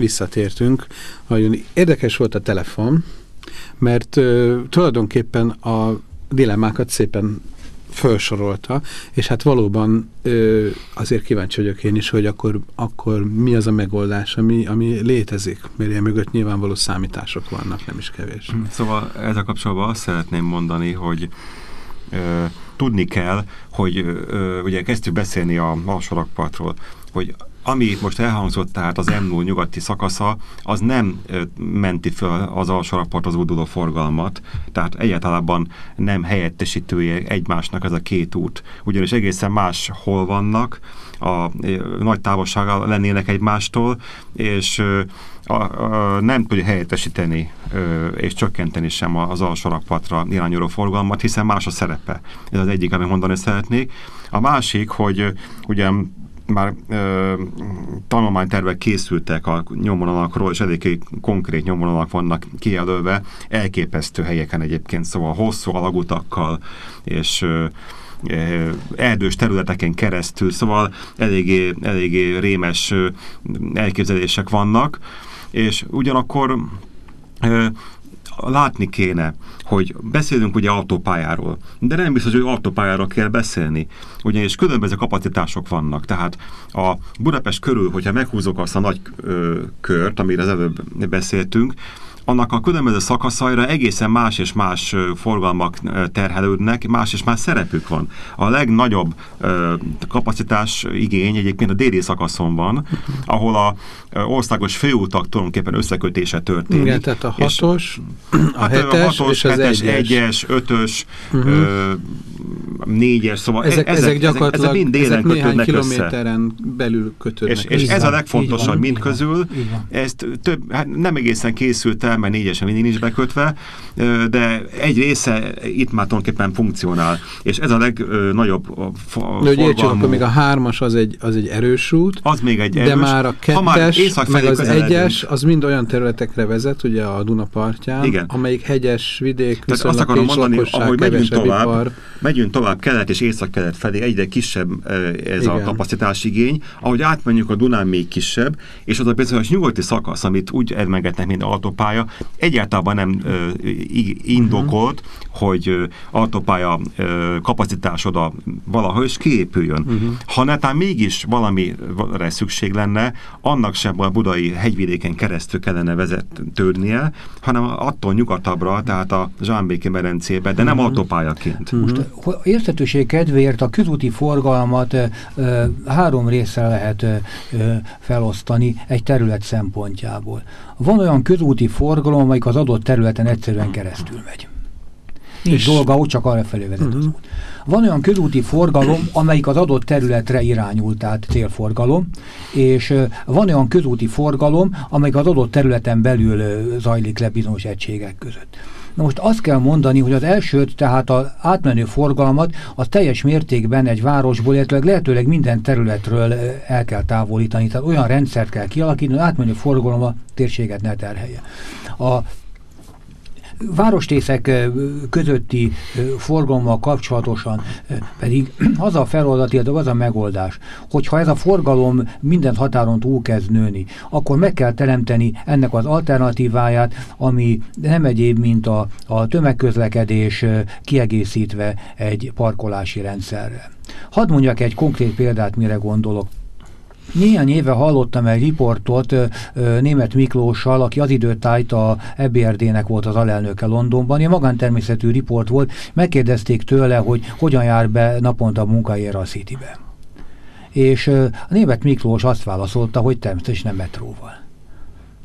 [SPEAKER 1] Visszatértünk. Nagyon érdekes volt a telefon, mert ö, tulajdonképpen a dilemmákat szépen felsorolta, és hát valóban ö, azért kíváncsi vagyok én is, hogy akkor, akkor mi az a megoldás, ami, ami létezik, mert ilyen mögött nyilvánvaló számítások vannak, nem is kevés.
[SPEAKER 2] Szóval ezzel kapcsolatban azt szeretném mondani, hogy ö, tudni kell, hogy ö, ugye kezdtük beszélni a alsorakpartról, hogy ami most elhangzott, tehát az m nyugati szakasza, az nem menti föl az alsorakpart az úduló forgalmat, tehát egyáltalán nem helyettesítője egymásnak ez a két út. Ugyanis egészen más hol vannak, a nagy távolsággal lennének egymástól, és a, a, nem tudja helyettesíteni és csökkenteni sem az alsorakpatra irányuló forgalmat, hiszen más a szerepe. Ez az egyik, amit mondani szeretnék. A másik, hogy ugye már ö, tanulmánytervek készültek a nyomvonalakról, és elég konkrét nyomvonalak vannak kijelölve, elképesztő helyeken egyébként, szóval hosszú alagutakkal, és ö, erdős területeken keresztül, szóval eléggé, eléggé rémes elképzelések vannak, és ugyanakkor látni kéne, hogy beszélünk ugye autópályáról, de nem biztos, hogy autópályáról kell beszélni, ugyanis különböző kapacitások vannak. Tehát a Budapest körül, hogyha meghúzok azt a nagy ö, kört, amire az előbb beszéltünk, annak a különböző szakaszaira egészen más és más forgalmak terhelődnek, más és más szerepük van. A legnagyobb kapacitás igény egyébként a déli szakaszon van, ahol a országos főutak tulajdonképpen összekötése történik.
[SPEAKER 1] Igen, tehát a
[SPEAKER 2] És-
[SPEAKER 1] hatos, a
[SPEAKER 2] Hát
[SPEAKER 1] hetes
[SPEAKER 2] a
[SPEAKER 1] és az
[SPEAKER 2] hetes,
[SPEAKER 1] egyes.
[SPEAKER 2] ötös, ö, négyes, szóval
[SPEAKER 1] Ezek, ezek, ezek gyakorlatilag
[SPEAKER 2] ezek mind
[SPEAKER 1] ezek
[SPEAKER 2] délen
[SPEAKER 1] néhány
[SPEAKER 2] kötődnek össze.
[SPEAKER 1] kilométeren belül kötődnek
[SPEAKER 2] És, és ez
[SPEAKER 3] van,
[SPEAKER 2] a legfontosabb mind közül, ezt több, hát nem egészen készült el, mert négyesen mindig nincs bekötve, de egy része itt már tulajdonképpen funkcionál. És ez a legnagyobb
[SPEAKER 1] De hogy értsük, akkor még a hármas az egy, az egy erős út,
[SPEAKER 2] az még egy
[SPEAKER 1] de
[SPEAKER 2] erős.
[SPEAKER 1] már a
[SPEAKER 2] már
[SPEAKER 1] kettes,
[SPEAKER 2] észak
[SPEAKER 1] meg az egyes, az mind olyan területekre vezet, ugye a Duna partján,
[SPEAKER 2] Igen.
[SPEAKER 1] amelyik hegyes vidék,
[SPEAKER 2] Tehát azt akarom mondani, ahogy megyünk tovább,
[SPEAKER 1] ipar.
[SPEAKER 2] megyünk tovább kelet és észak-kelet felé, egyre kisebb ez a
[SPEAKER 1] Igen.
[SPEAKER 2] kapacitásigény. Ahogy átmenjünk a Dunán még kisebb, és az a bizonyos nyugati szakasz, amit úgy emlegetnek, mint autópálya, egyáltalán nem ö, indokolt,
[SPEAKER 1] Mhm.
[SPEAKER 2] hogy ö, autópálya ö, kapacitás oda valahogy is kiépüljön. Uh-huh. Ha netán mégis valamire szükség lenne, annak sem a budai hegyvidéken keresztül kellene vezetődnie, hanem attól nyugatabbra, tehát a Zsámbéki medencébe, de nem
[SPEAKER 1] Mhm.
[SPEAKER 2] autópályaként.
[SPEAKER 3] Most hogy érthetőség kedvéért a közúti forgalmat ö, három részre lehet ö, felosztani egy terület szempontjából. Van olyan közúti forgalom, amelyik az adott területen egyszerűen keresztül megy. Nincs
[SPEAKER 1] És-
[SPEAKER 3] dolga, ott csak arra felé vezet az út. Van olyan közúti forgalom, amelyik az adott területre irányult, tehát célforgalom, és van olyan közúti forgalom, amelyik az adott területen belül zajlik le bizonyos egységek között. Na most azt kell mondani, hogy az elsőt, tehát az átmenő forgalmat, az teljes mértékben egy városból, illetve lehetőleg minden területről el kell távolítani, tehát olyan rendszert kell kialakítani, hogy az átmenő forgalom a térséget ne terhelje. A városrészek ö, közötti forgalommal kapcsolatosan pedig az a feladat, illetve az a megoldás, hogyha ez a forgalom minden határon túl kezd nőni, akkor meg kell teremteni ennek az alternatíváját, ami nem egyéb, mint a, a tömegközlekedés kiegészítve egy parkolási rendszerrel. Hadd mondjak egy konkrét példát, mire gondolok. Néhány éve hallottam egy riportot német Miklóssal, aki az időtájt a EBRD-nek volt az alelnöke Londonban. Ilyen magántermészetű riport volt, megkérdezték tőle, hogy hogyan jár be naponta munkahelyére a Citybe. És a német Miklós azt válaszolta, hogy természetesen metróval.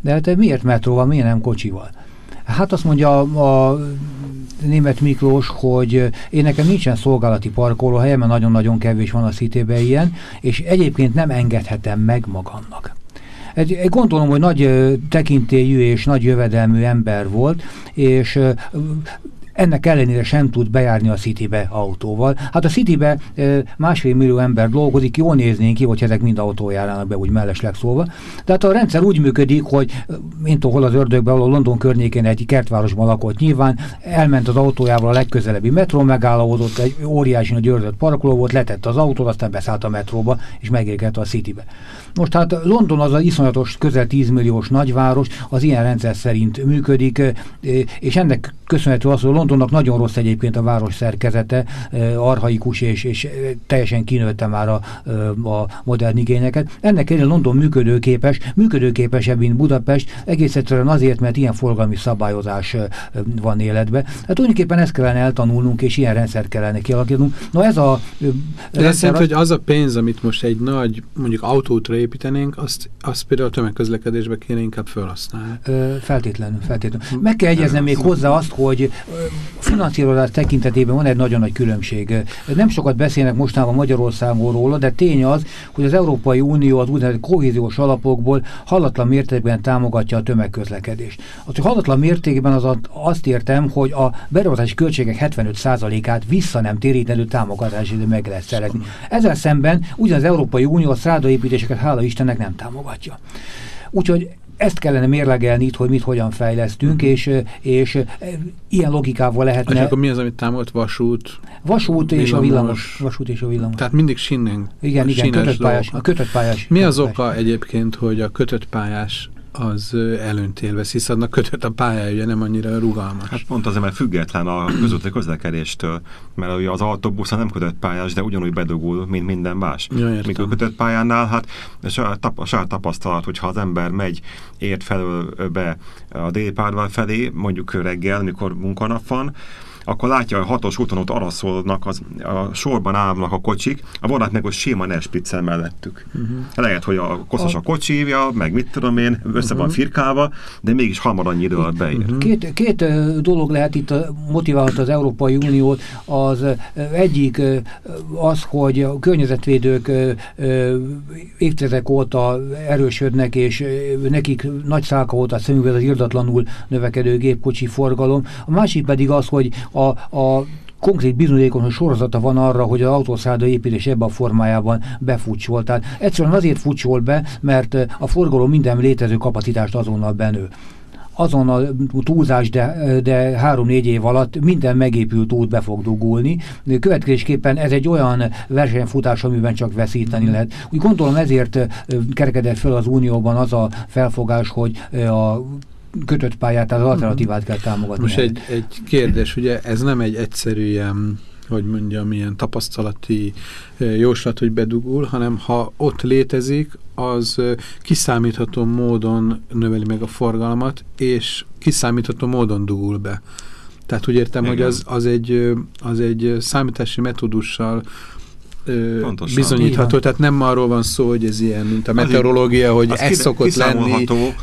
[SPEAKER 3] De hát miért metróval, miért nem kocsival? Hát azt mondja a, a német Miklós, hogy én nekem nincsen szolgálati parkolóhelyem, mert nagyon-nagyon kevés van a cityben ilyen, és egyébként nem engedhetem meg magamnak. Egy, egy gondolom, hogy nagy ö, tekintélyű és nagy jövedelmű ember volt, és ennek ellenére sem tud bejárni a Citybe autóval. Hát a Citybe másfél millió ember dolgozik, jól néznénk ki, hogy ezek mind autójárának be, úgy mellesleg szólva. Tehát a rendszer úgy működik, hogy mint ahol az ördögben, ahol London környékén egy kertvárosban lakott nyilván, elment az autójával a legközelebbi metró, megállapodott, egy óriási nagy őrzött parkoló volt, letett az autót, aztán beszállt a metróba, és megérkezett a Citybe. Most hát London az a iszonyatos, közel 10 milliós nagyváros, az ilyen rendszer szerint működik, és ennek köszönhető az, hogy Londonnak nagyon rossz egyébként a város szerkezete, arhaikus és, és teljesen kinőtte már a, a modern igényeket. Ennek ellenére London működőképes, működőképesebb, mint Budapest, egész egyszerűen azért, mert ilyen forgalmi szabályozás van életben. Hát tulajdonképpen ezt kellene eltanulnunk, és ilyen rendszert kellene kialakítanunk. No ez a
[SPEAKER 1] De
[SPEAKER 3] rendszer
[SPEAKER 1] jelenti, hogy az a pénz, amit most egy nagy, mondjuk autótra építenénk, azt, azt például a tömegközlekedésbe kéne inkább felhasználni.
[SPEAKER 3] Feltétlenül, feltétlenül. Meg kell egyeznem még hozzá azt, hogy finanszírozás tekintetében van egy nagyon nagy különbség. Nem sokat beszélnek mostanában Magyarországon róla, de tény az, hogy az Európai Unió az úgynevezett kohéziós alapokból hallatlan mértékben támogatja a tömegközlekedést. Az, hallatlan mértékben az azt értem, hogy a beruházási költségek 75%-át vissza nem térítendő támogatás idő meg lehet szerezni. Ezzel szemben ugyan az Európai Unió a szrádaépítéseket hála Istennek nem támogatja. Úgyhogy ezt kellene mérlegelni itt, hogy mit hogyan fejlesztünk, és, és e, ilyen logikával
[SPEAKER 1] És
[SPEAKER 3] lehetne
[SPEAKER 1] akkor mi az, amit támolt vasút?
[SPEAKER 3] vasút és a
[SPEAKER 1] villamos?
[SPEAKER 3] Vasút és a villamos.
[SPEAKER 1] Tehát mindig sinnen.
[SPEAKER 3] igen, igen, kötött pályás. A kötött pályás.
[SPEAKER 1] Mi az
[SPEAKER 3] kötött pályás.
[SPEAKER 1] oka egyébként, hogy a kötött pályás az előnyt élvez, hisz annak kötött a pályája, nem annyira rugalmas.
[SPEAKER 2] Hát pont azért, mert független a közúti közlekedéstől, mert ugye az autóbusz nem kötött pályás, de ugyanúgy bedugul, mint minden más.
[SPEAKER 1] Ja, értem.
[SPEAKER 2] A kötött pályánál, hát a saját, tap, a saját tapasztalat, hogyha az ember megy, ért felől be a délpárvál felé, mondjuk reggel, mikor munkanap van, akkor látja, hogy a hatos úton ott araszolnak, az, a sorban állnak a kocsik, a vonat meg ott séma nerspiccel mellettük. Uh-huh. Lehet, hogy a koszos a kocsívja, meg mit tudom én, össze uh-huh. van firkálva, de mégis hamar annyi idő alatt beér. Uh-huh.
[SPEAKER 3] Két, két dolog lehet itt ö, motiválhat az Európai Uniót. Az egyik az, hogy a környezetvédők évtizedek óta erősödnek, és nekik nagy szálka volt a szemükben az irdatlanul növekedő gépkocsi forgalom. A másik pedig az, hogy a, a konkrét bizonyékos sorozata van arra, hogy az autószálda építés ebben a formájában befutcsol. Tehát egyszerűen azért futcsol be, mert ö, a forgalom minden létező kapacitást azonnal benő azonnal túlzás, de, de három-négy év alatt minden megépült út be fog dugulni. Következésképpen ez egy olyan versenyfutás, amiben csak veszíteni lehet. Úgy gondolom ezért ö, kerekedett fel az Unióban az a felfogás, hogy a kötött pályát, tehát az alternatívát kell támogatni.
[SPEAKER 1] Most egy, egy kérdés, ugye ez nem egy egyszerű ilyen, hogy mondjam, ilyen tapasztalati jóslat, hogy bedugul, hanem ha ott létezik, az kiszámítható módon növeli meg a forgalmat, és kiszámítható módon dugul be. Tehát úgy értem,
[SPEAKER 2] Igen.
[SPEAKER 1] hogy az, az, egy, az egy számítási metódussal ö,
[SPEAKER 2] Pontosan.
[SPEAKER 1] bizonyítható,
[SPEAKER 3] Igen.
[SPEAKER 1] tehát nem arról van szó, hogy ez ilyen, mint a meteorológia, hogy
[SPEAKER 2] az
[SPEAKER 1] ez
[SPEAKER 2] kide-
[SPEAKER 1] szokott lenni,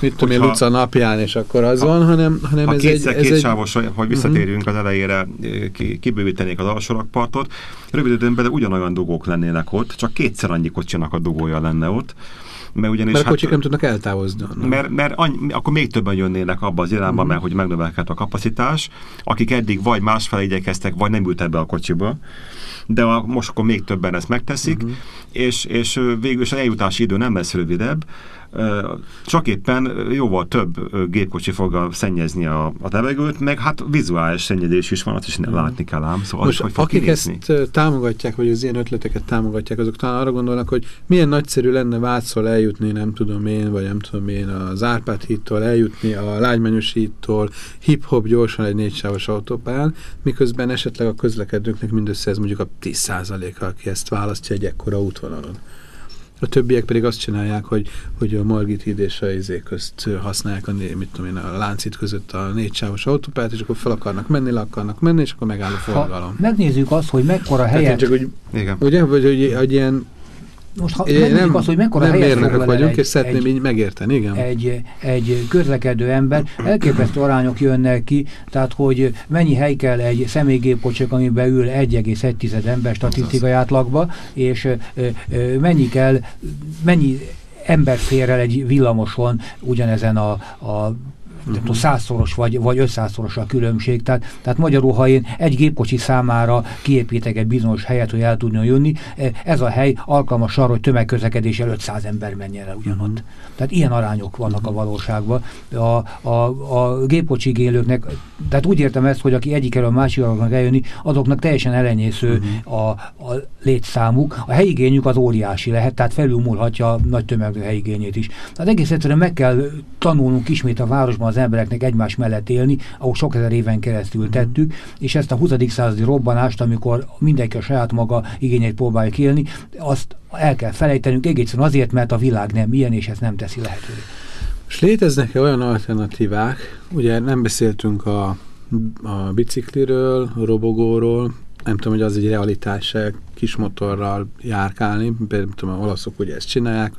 [SPEAKER 1] mit tudom én, Luca napján, és akkor az
[SPEAKER 2] Ha-
[SPEAKER 1] van, hanem, hanem
[SPEAKER 2] Ha
[SPEAKER 1] ez
[SPEAKER 2] kétszer
[SPEAKER 1] egy... Ez
[SPEAKER 2] két
[SPEAKER 1] egy
[SPEAKER 2] sávos, hogy visszatérjünk az elejére, ki, kibővítenék az alsórakpartot, rövid időn belül ugyanolyan dugók lennének ott, csak kétszer annyi kocsinak a dugója lenne ott. Mert ugyanis
[SPEAKER 1] mert a
[SPEAKER 2] hát,
[SPEAKER 1] kocsik nem tudnak eltávozni.
[SPEAKER 2] mert, mert annyi, akkor még többen jönnének abba az irányba, uh-huh. mert hogy megnövelkedett a kapacitás, akik eddig vagy másfele igyekeztek, vagy nem ültek be a kocsiba, de a, most akkor még többen ezt megteszik, uh-huh. és, és végül is az eljutási idő nem lesz rövidebb, csak éppen jóval több gépkocsi fog szennyezni a, a levegőt, meg hát vizuális szennyezés is van, azt is uh-huh. látni kell ám, szóval
[SPEAKER 1] Most
[SPEAKER 2] hogy
[SPEAKER 1] akik
[SPEAKER 2] kinézni.
[SPEAKER 1] ezt támogatják, vagy az ilyen ötleteket támogatják, azok talán arra gondolnak, hogy milyen nagyszerű lenne Vácról eljutni, nem tudom én, vagy nem tudom én, az Árpád hídtól eljutni, a Lágymenyos hídtól, hip-hop gyorsan egy négysávos autópályán, miközben esetleg a közlekedőknek mindössze ez mondjuk a 10%-a, aki ezt választja egy ekkora útvonalon. A többiek pedig azt csinálják, hogy, hogy a Margit híd és a izé közt használják a, mit tudom én, a láncít között a négysávos autópályát, és akkor fel akarnak menni, le akarnak menni, és akkor megáll a
[SPEAKER 3] Ha
[SPEAKER 1] forgalom.
[SPEAKER 3] megnézzük azt, hogy mekkora helyet,
[SPEAKER 1] csak úgy,
[SPEAKER 2] Igen.
[SPEAKER 1] ugye, vagy hogy, hogy ilyen,
[SPEAKER 3] most ha
[SPEAKER 1] nem,
[SPEAKER 3] azt, hogy mekkora
[SPEAKER 1] nem mérnökök vagyunk,
[SPEAKER 3] egy,
[SPEAKER 1] és szeretném
[SPEAKER 3] egy,
[SPEAKER 1] így megérteni, igen.
[SPEAKER 3] egy, egy közlekedő ember, elképesztő arányok jönnek ki, tehát hogy mennyi hely kell egy személygépkocsik, amiben ül 1,1 ember statisztikai átlagba, és mennyi kell, mennyi ember fér el egy villamoson ugyanezen a, a tudom, százszoros vagy, vagy ötszázszoros a különbség. Tehát, tehát magyarul, ha én egy gépkocsi számára kiépítek egy bizonyos helyet, hogy el tudjon jönni, eh, ez a hely alkalmas arra, hogy tömegközlekedés 500 ember menjen el ugyanott. Tehát ilyen arányok vannak a valóságban. A, a, a gépkocsi élőknek, tehát úgy értem ezt, hogy aki egyik elől a másik akarnak eljönni, azoknak teljesen elenyésző a, a létszámuk. A helyigényük az óriási lehet, tehát felülmúlhatja a nagy tömegű helyigényét is. Tehát egész egyszerűen meg kell tanulnunk ismét a városban az embereknek egymás mellett élni, ahogy sok ezer éven keresztül tettük, és ezt a 20. századi robbanást, amikor mindenki a saját maga igényeit próbálja élni, azt el kell felejtenünk egészen azért, mert a világ nem ilyen, és ezt nem teszi lehetővé.
[SPEAKER 1] És léteznek-e olyan alternatívák, ugye nem beszéltünk a, a bicikliről, a robogóról, nem tudom, hogy az egy realitás kis motorral járkálni, például tudom, a olaszok ugye ezt csinálják,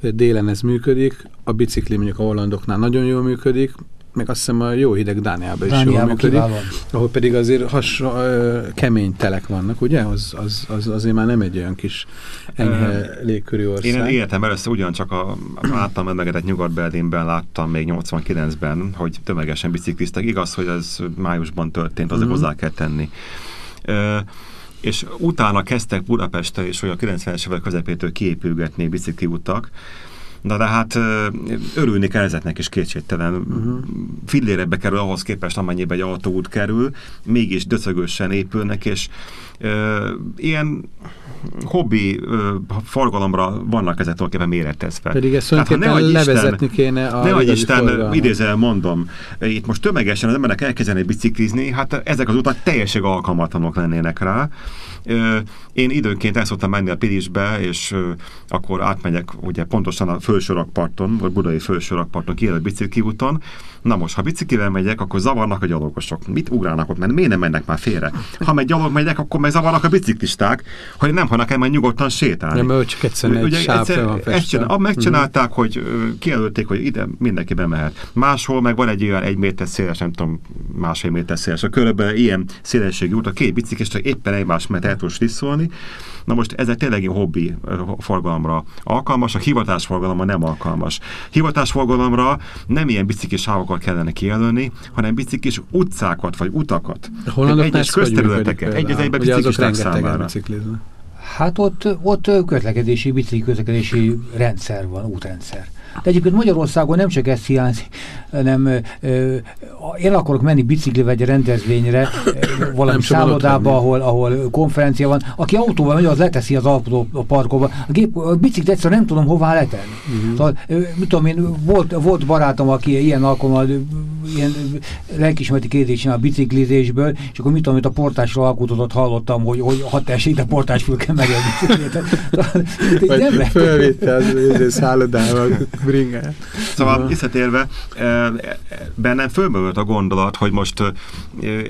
[SPEAKER 1] délen ez működik, a bicikli mondjuk a hollandoknál nagyon jól működik, meg azt hiszem a jó hideg Dániában is jól
[SPEAKER 3] Dániában
[SPEAKER 1] működik,
[SPEAKER 3] kiválóan.
[SPEAKER 1] ahol pedig azért has, ö, kemény telek vannak, ugye? Az, az, az azért már nem egy olyan kis enyhe légkörű ország.
[SPEAKER 2] Én életem először ugyancsak a általam emlegetett Nyugat-Berlinben láttam még 89-ben, hogy tömegesen bicikliztek. Igaz, hogy ez májusban történt, azért
[SPEAKER 1] Mhm.
[SPEAKER 2] hozzá kell tenni. És utána kezdtek Budapesten és olyan 90-es évek közepétől kiépülgetni bicikliutak, Na de hát örülni kell ezeknek is kétségtelen. Uh-huh. Fillérebbe kerül ahhoz képest, amennyibe egy autóút kerül, mégis döcögősen épülnek, és ö, ilyen hobbi ö, forgalomra vannak ezek tulajdonképpen méretezve.
[SPEAKER 1] Pedig ezt
[SPEAKER 2] Tehát, ha ne adj
[SPEAKER 1] levezetni kéne a
[SPEAKER 2] ne adj Isten,
[SPEAKER 1] forgalmat.
[SPEAKER 2] idézel mondom, itt most tömegesen az emberek elkezdenek biciklizni, hát ezek az utak teljesen alkalmatlanok lennének rá. Én időnként el szoktam menni a Pilisbe, és akkor átmegyek ugye pontosan a fölsorakparton, vagy budai fölsorakparton, kijelölt bicikli úton. Na most, ha biciklivel megyek, akkor zavarnak a gyalogosok. Mit ugrálnak ott? Mert miért nem mennek már félre? Ha meg gyalog megyek, akkor meg zavarnak a biciklisták, hogy nem hagynak el majd nyugodtan sétálni.
[SPEAKER 1] Nem, mert csak egyszerűen egy sáv fel van
[SPEAKER 2] ezt csinál, ah, megcsinálták, hogy ö, kijelölték, hogy ide mindenki bemehet. Máshol meg van egy olyan egy méter széles, nem tudom, másfél méter széles, a körülbelül ilyen szélességű út, a két biciklista éppen egymás mellett el tud slisszolni. Na most ez egy tényleg ilyen hobbi forgalomra alkalmas, a hivatásforgalomra nem alkalmas. Hivatásforgalomra nem ilyen biciklis sávokat kellene kijelölni, hanem biciklis utcákat vagy utakat.
[SPEAKER 1] Hollandok
[SPEAKER 2] egyes közterületeket, egy
[SPEAKER 1] például?
[SPEAKER 2] egyben
[SPEAKER 1] Ugye azok
[SPEAKER 2] biciklisták számára.
[SPEAKER 3] Hát ott, ott közlekedési, bicikli közlekedési rendszer van, útrendszer. De egyébként Magyarországon nem csak ez hiányzik, hanem ö, én akarok menni biciklivel egy rendezvényre, ö, valami szállodába, ahol, ahol konferencia van. Aki autóval megy, az leteszi az autó a gép, a biciklit egyszerűen nem tudom hová letenni.
[SPEAKER 1] Mhm.
[SPEAKER 3] Uh-huh. Szóval, ö, mit tudom én, volt, volt barátom, aki ilyen alkalommal ilyen lelkismereti kérdés csinál a biciklizésből, és akkor mit tudom, a portásról alkotott hallottam, hogy, hogy ha tessék, a portás föl kell meg a biciklitet. Szóval, nem lehet.
[SPEAKER 1] fölvitte az szállodával bringát.
[SPEAKER 2] Szóval visszatérve, eh, bennem fölmerült a gondolat, hogy most eh,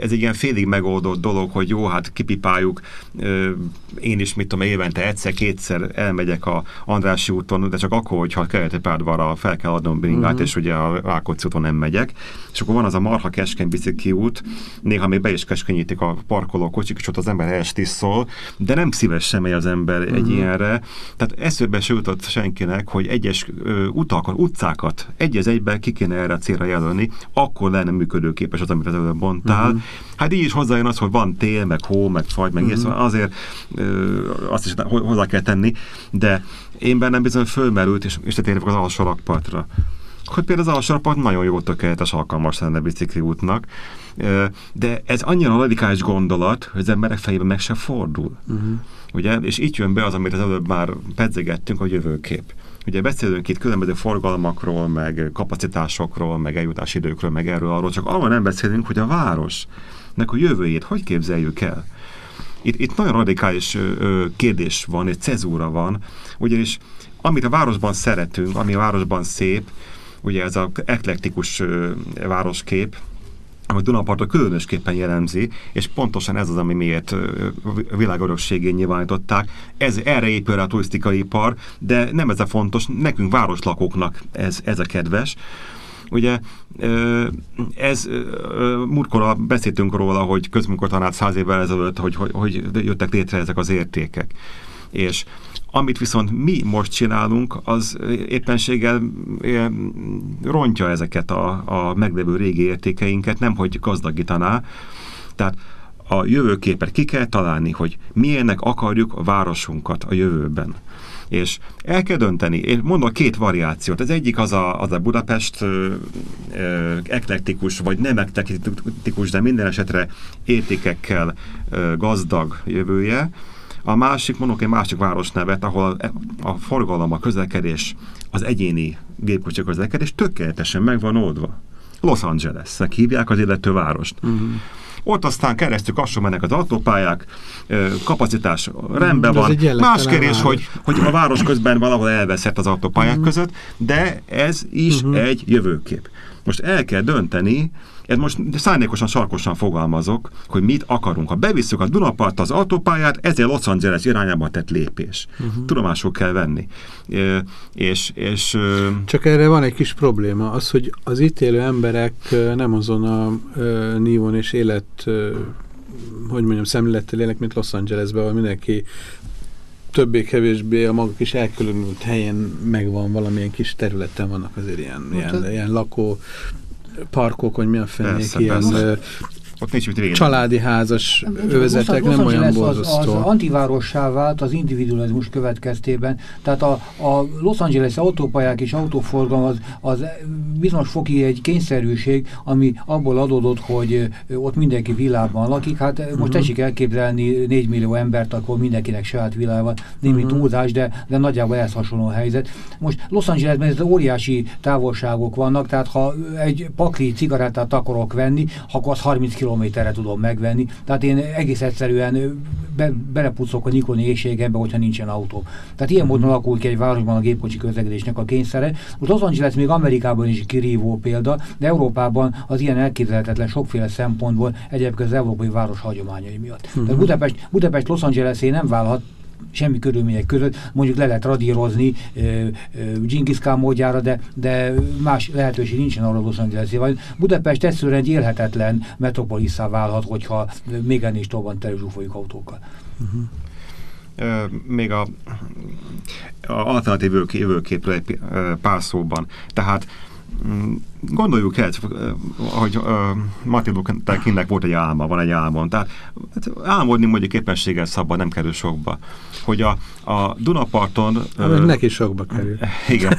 [SPEAKER 2] ez egy ilyen félig megoldott dolog, hogy jó, hát kipipáljuk, eh, én is, mit tudom, évente egyszer-kétszer elmegyek a Andrássy úton, de csak akkor, hogyha keleti pádvarra fel kell adnom bringát,
[SPEAKER 1] Mhm.
[SPEAKER 2] és ugye a Rákóczi úton nem megyek. És akkor van az a marha keskeny bicikli út, néha még be is keskenyítik a parkoló kocsik, és ott az ember elstiszol, de nem szívesen megy az ember egy
[SPEAKER 1] Mhm.
[SPEAKER 2] ilyenre. Tehát eszébe se jutott senkinek, hogy egyes ö, utakat, utcákat egy az egyben ki kéne erre a célra jelölni, akkor lenne működőképes az, amit az előbb mondtál.
[SPEAKER 1] Mhm.
[SPEAKER 2] Hát így is hozzájön az, hogy van tél, meg hó, meg fagy, meg uh-huh. azért ö, azt is ho- hozzá kell tenni, de én bennem bizony fölmerült, és, és térjük az alsó rakpartra hogy például az alsórakpart nagyon jó tökéletes alkalmas lenne bicikli útnak, Ö, de ez annyira radikális gondolat, hogy az emberek fejében meg se fordul.
[SPEAKER 1] Uh-huh.
[SPEAKER 2] Ugye? És itt jön be az, amit az előbb már pedzegettünk, a jövőkép. Ugye beszélünk itt különböző forgalmakról, meg kapacitásokról, meg eljutási időkről, meg erről, arról, csak arról nem beszélünk, hogy a városnak a jövőjét hogy képzeljük el. Itt, itt nagyon radikális ö, kérdés van, egy cezúra van, ugyanis amit a városban szeretünk, ami a városban szép, ugye ez az eklektikus ö, városkép, amit Dunapartot különösképpen jellemzi, és pontosan ez az, ami miért világörökségén nyilvánították. Ez, erre épül a turisztikai ipar, de nem ez a fontos, nekünk városlakóknak ez, ez a kedves. Ugye ez múltkor beszéltünk róla, hogy közmunkatanács száz évvel ezelőtt, hogy, hogy, hogy jöttek létre ezek az értékek. És amit viszont mi most csinálunk, az éppenséggel rontja ezeket a, a meglévő régi értékeinket, nem hogy gazdagítaná. Tehát a jövőképet ki kell találni, hogy milyennek akarjuk a városunkat a jövőben. És el kell dönteni, én mondok két variációt. Az egyik az a, az a Budapest ö, ö, eklektikus, vagy nem eklektikus, de minden esetre értékekkel ö, gazdag jövője. A másik, mondok egy másik városnevet, ahol a, forgalom, a közlekedés, az egyéni gépkocsi közlekedés tökéletesen meg van oldva. Los Angelesnek hívják az illető várost. Uh-huh. Ott aztán keresztül kasson mennek az autópályák, kapacitás rendben van. Más kérdés, hogy, hogy a város közben valahol elveszett az autópályák uh-huh. között, de ez is uh-huh. egy jövőkép. Most el kell dönteni, ez most szándékosan, sarkosan fogalmazok, hogy mit akarunk. Ha bevisszük a Dunapart az autópályát, ez egy Los Angeles irányába tett lépés. Uh-huh. Tudomásul kell venni. E, és, és
[SPEAKER 1] Csak erre van egy kis probléma, az, hogy az itt élő emberek nem azon a ö, nívon és élet, ö, hogy mondjam, szemlélettel élnek, mint Los Angelesben, ahol mindenki többé-kevésbé a maga kis elkülönült helyen megvan, valamilyen kis területen vannak azért ilyen,
[SPEAKER 3] Hát
[SPEAKER 1] ilyen, ilyen lakó parkok, hogy mi a fenék, ilyen
[SPEAKER 2] persze. Ott nincs mit.
[SPEAKER 1] Családi házas övezetek nem olyan
[SPEAKER 3] Angeles az, az
[SPEAKER 1] borzasztó.
[SPEAKER 3] antivárossá vált az individualizmus következtében. Tehát a, a Los Angeles autópályák és autóforgalom az, az bizonyos foki egy kényszerűség, ami abból adódott, hogy ott mindenki világban lakik. Hát most tessék elképzelni 4 millió embert, akkor mindenkinek saját világa van. Némi uh-huh. túlzás, de, de nagyjából ehhez hasonló a helyzet. Most Los Angelesben ez óriási távolságok vannak, tehát ha egy pakli cigarettát akarok venni, akkor az 30 kilométerre tudom megvenni. Tehát én egész egyszerűen be, belepucok a Nikoni éjségembe, hogyha nincsen autó. Tehát ilyen módon alakul ki egy városban a gépkocsi közlekedésnek a kényszere. Most Los Angeles még Amerikában is kirívó példa, de Európában az ilyen elképzelhetetlen sokféle szempontból egyébként az európai város hagyományai miatt. Uh-huh. Tehát Budapest, Budapest Los Angelesé nem válhat semmi körülmények között, mondjuk le lehet radírozni Genghis Khan módjára, de, de más lehetőség nincsen arra Los Angeles vagy Budapest egyszerűen egy élhetetlen metropolisszá válhat, hogyha még ennél is tovább terülzsúfoljuk autókkal.
[SPEAKER 2] Ö, még a, a alternatív jövők- jövőképről egy pár szóban. Tehát mm, gondoljuk el, ö, hogy ö, Martin Luther Kingnek volt egy álma, van egy álmon. Tehát hát álmodni mondjuk éppenséggel szabad, nem kerül sokba. Hogy a, a Dunaparton...
[SPEAKER 1] Hát, meg neki sokba kerül.
[SPEAKER 2] Igen.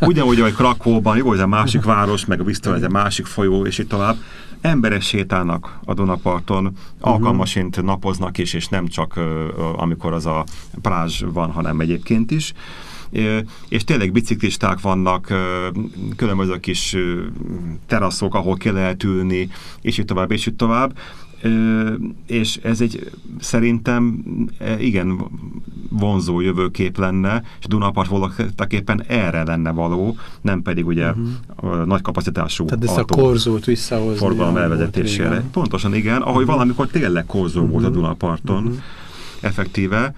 [SPEAKER 2] Ugyanúgy, hogy Krakóban, jó, ez a másik város, meg a Bristol, ez a másik folyó, és így tovább. Emberek sétálnak a Dunaparton, alkalmasint napoznak is, és nem csak ö, ö, amikor az a plázs van, hanem egyébként is. Ö, És tényleg biciklisták vannak, különböző kis teraszok, ahol ki lehet ülni, és így tovább, és így tovább. És ez egy szerintem e, igen vonzó jövőkép lenne, és Dunapart voltaképpen erre lenne való, nem pedig ugye uh-huh. nagy kapacitású
[SPEAKER 1] Tehát ezt a korzót visszahozni.
[SPEAKER 2] forgalom elvezetésére.
[SPEAKER 1] régen.
[SPEAKER 2] Pontosan igen, ahogy valamikor tényleg korzó volt a Dunaparton,
[SPEAKER 1] Mhm.
[SPEAKER 2] effektíve.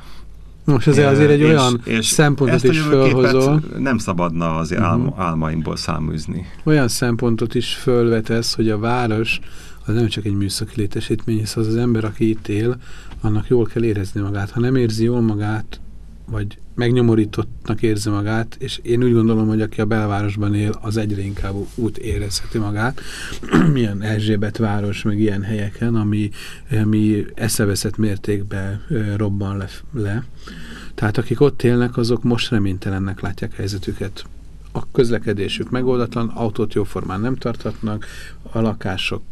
[SPEAKER 1] Most ezért azért egy
[SPEAKER 2] És-
[SPEAKER 1] olyan
[SPEAKER 2] és
[SPEAKER 1] szempontot is felhozol,
[SPEAKER 2] Nem szabadna az álm, álmaimból száműzni.
[SPEAKER 1] olyan szempontot is fölvetesz, hogy a város az nem csak egy műszaki létesítmény, hisz az az ember, aki itt él, annak jól kell érezni magát. Ha nem érzi jól magát, vagy megnyomorítottnak érzi magát, és én úgy gondolom, hogy aki a belvárosban él, az egyre inkább úgy érezheti magát, milyen Erzsébet város, meg ilyen helyeken, ami, ami eszeveszett mértékben robban le, le. Tehát akik ott élnek, azok most reménytelennek látják helyzetüket. A közlekedésük megoldatlan, autót jóformán nem tarthatnak, a lakások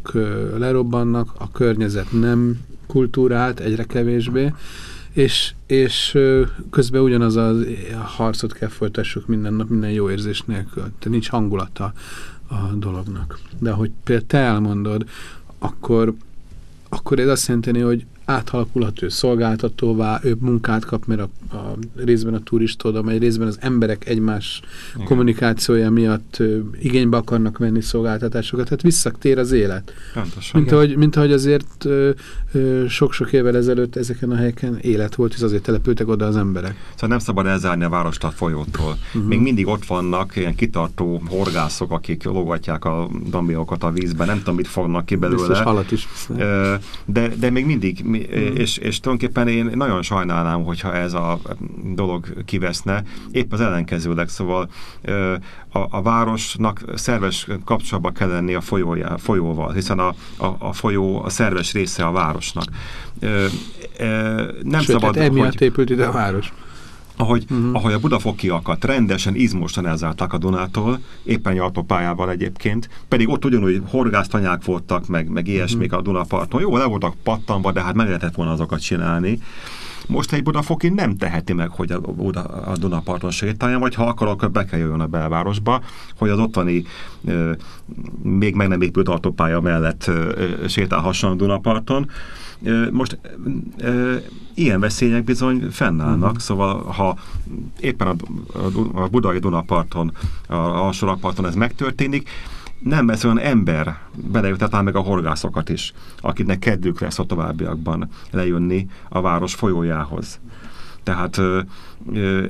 [SPEAKER 1] lerobbannak, a környezet nem kultúrált, egyre kevésbé, és, és közben ugyanaz a harcot kell folytassuk minden nap, minden jó érzés nélkül. Tehát nincs hangulata a dolognak. De ahogy például te elmondod, akkor, akkor ez azt jelenti, hogy átalakulhat ő szolgáltatóvá, ő munkát kap, mert a, a részben a turista oda megy, részben az emberek egymás
[SPEAKER 2] Igen.
[SPEAKER 1] kommunikációja miatt ö, igénybe akarnak venni szolgáltatásokat, tehát visszatér az élet.
[SPEAKER 2] Pontosan.
[SPEAKER 1] Mint ahogy, mint ahogy azért sok-sok évvel ezelőtt ezeken a helyeken élet volt, és azért települtek oda az emberek.
[SPEAKER 2] Szóval nem szabad elzárni a várost a folyótól. Uh-huh. Még mindig ott vannak ilyen kitartó horgászok, akik lógatják a dambiókat a vízben, nem tudom, mit fognak ki belőle.
[SPEAKER 1] Biztos halat is
[SPEAKER 2] de, de még mindig, mi- és, és tulajdonképpen én nagyon sajnálnám, hogyha ez a dolog kiveszne, épp az ellenkezőleg, szóval a, a városnak szerves kapcsolatban kell lenni a folyójá, folyóval, hiszen a, a, a folyó a szerves része a városnak. Nem
[SPEAKER 1] Sőt,
[SPEAKER 2] szabad,
[SPEAKER 1] hát emiatt
[SPEAKER 2] hogy,
[SPEAKER 1] épült ide a város.
[SPEAKER 2] Ahogy, uh-huh. ahogy a budafokiakat rendesen, izmosan elzárták a Dunától, éppen autópályával egyébként, pedig ott ugyanúgy horgásztanyák voltak, meg, meg ilyesmik uh-huh. a Dunaparton. Jó, le voltak pattanva, de hát meg lehetett volna azokat csinálni. Most egy budafoki nem teheti meg, hogy a, a Dunaparton sétáljon, vagy ha akar, akkor be kell jöjjön a belvárosba, hogy az ottani ö, még meg nem épült autópálya mellett ö, ö, sétálhasson a Dunaparton. Ö, Most ilyen veszélyek bizony fennállnak, uh-huh. szóval ha éppen a, a, budai Dunaparton, a alsórakparton ez megtörténik, nem lesz olyan ember, belejutatnál meg a horgászokat is, akiknek kedvük lesz a továbbiakban lejönni a város folyójához. Tehát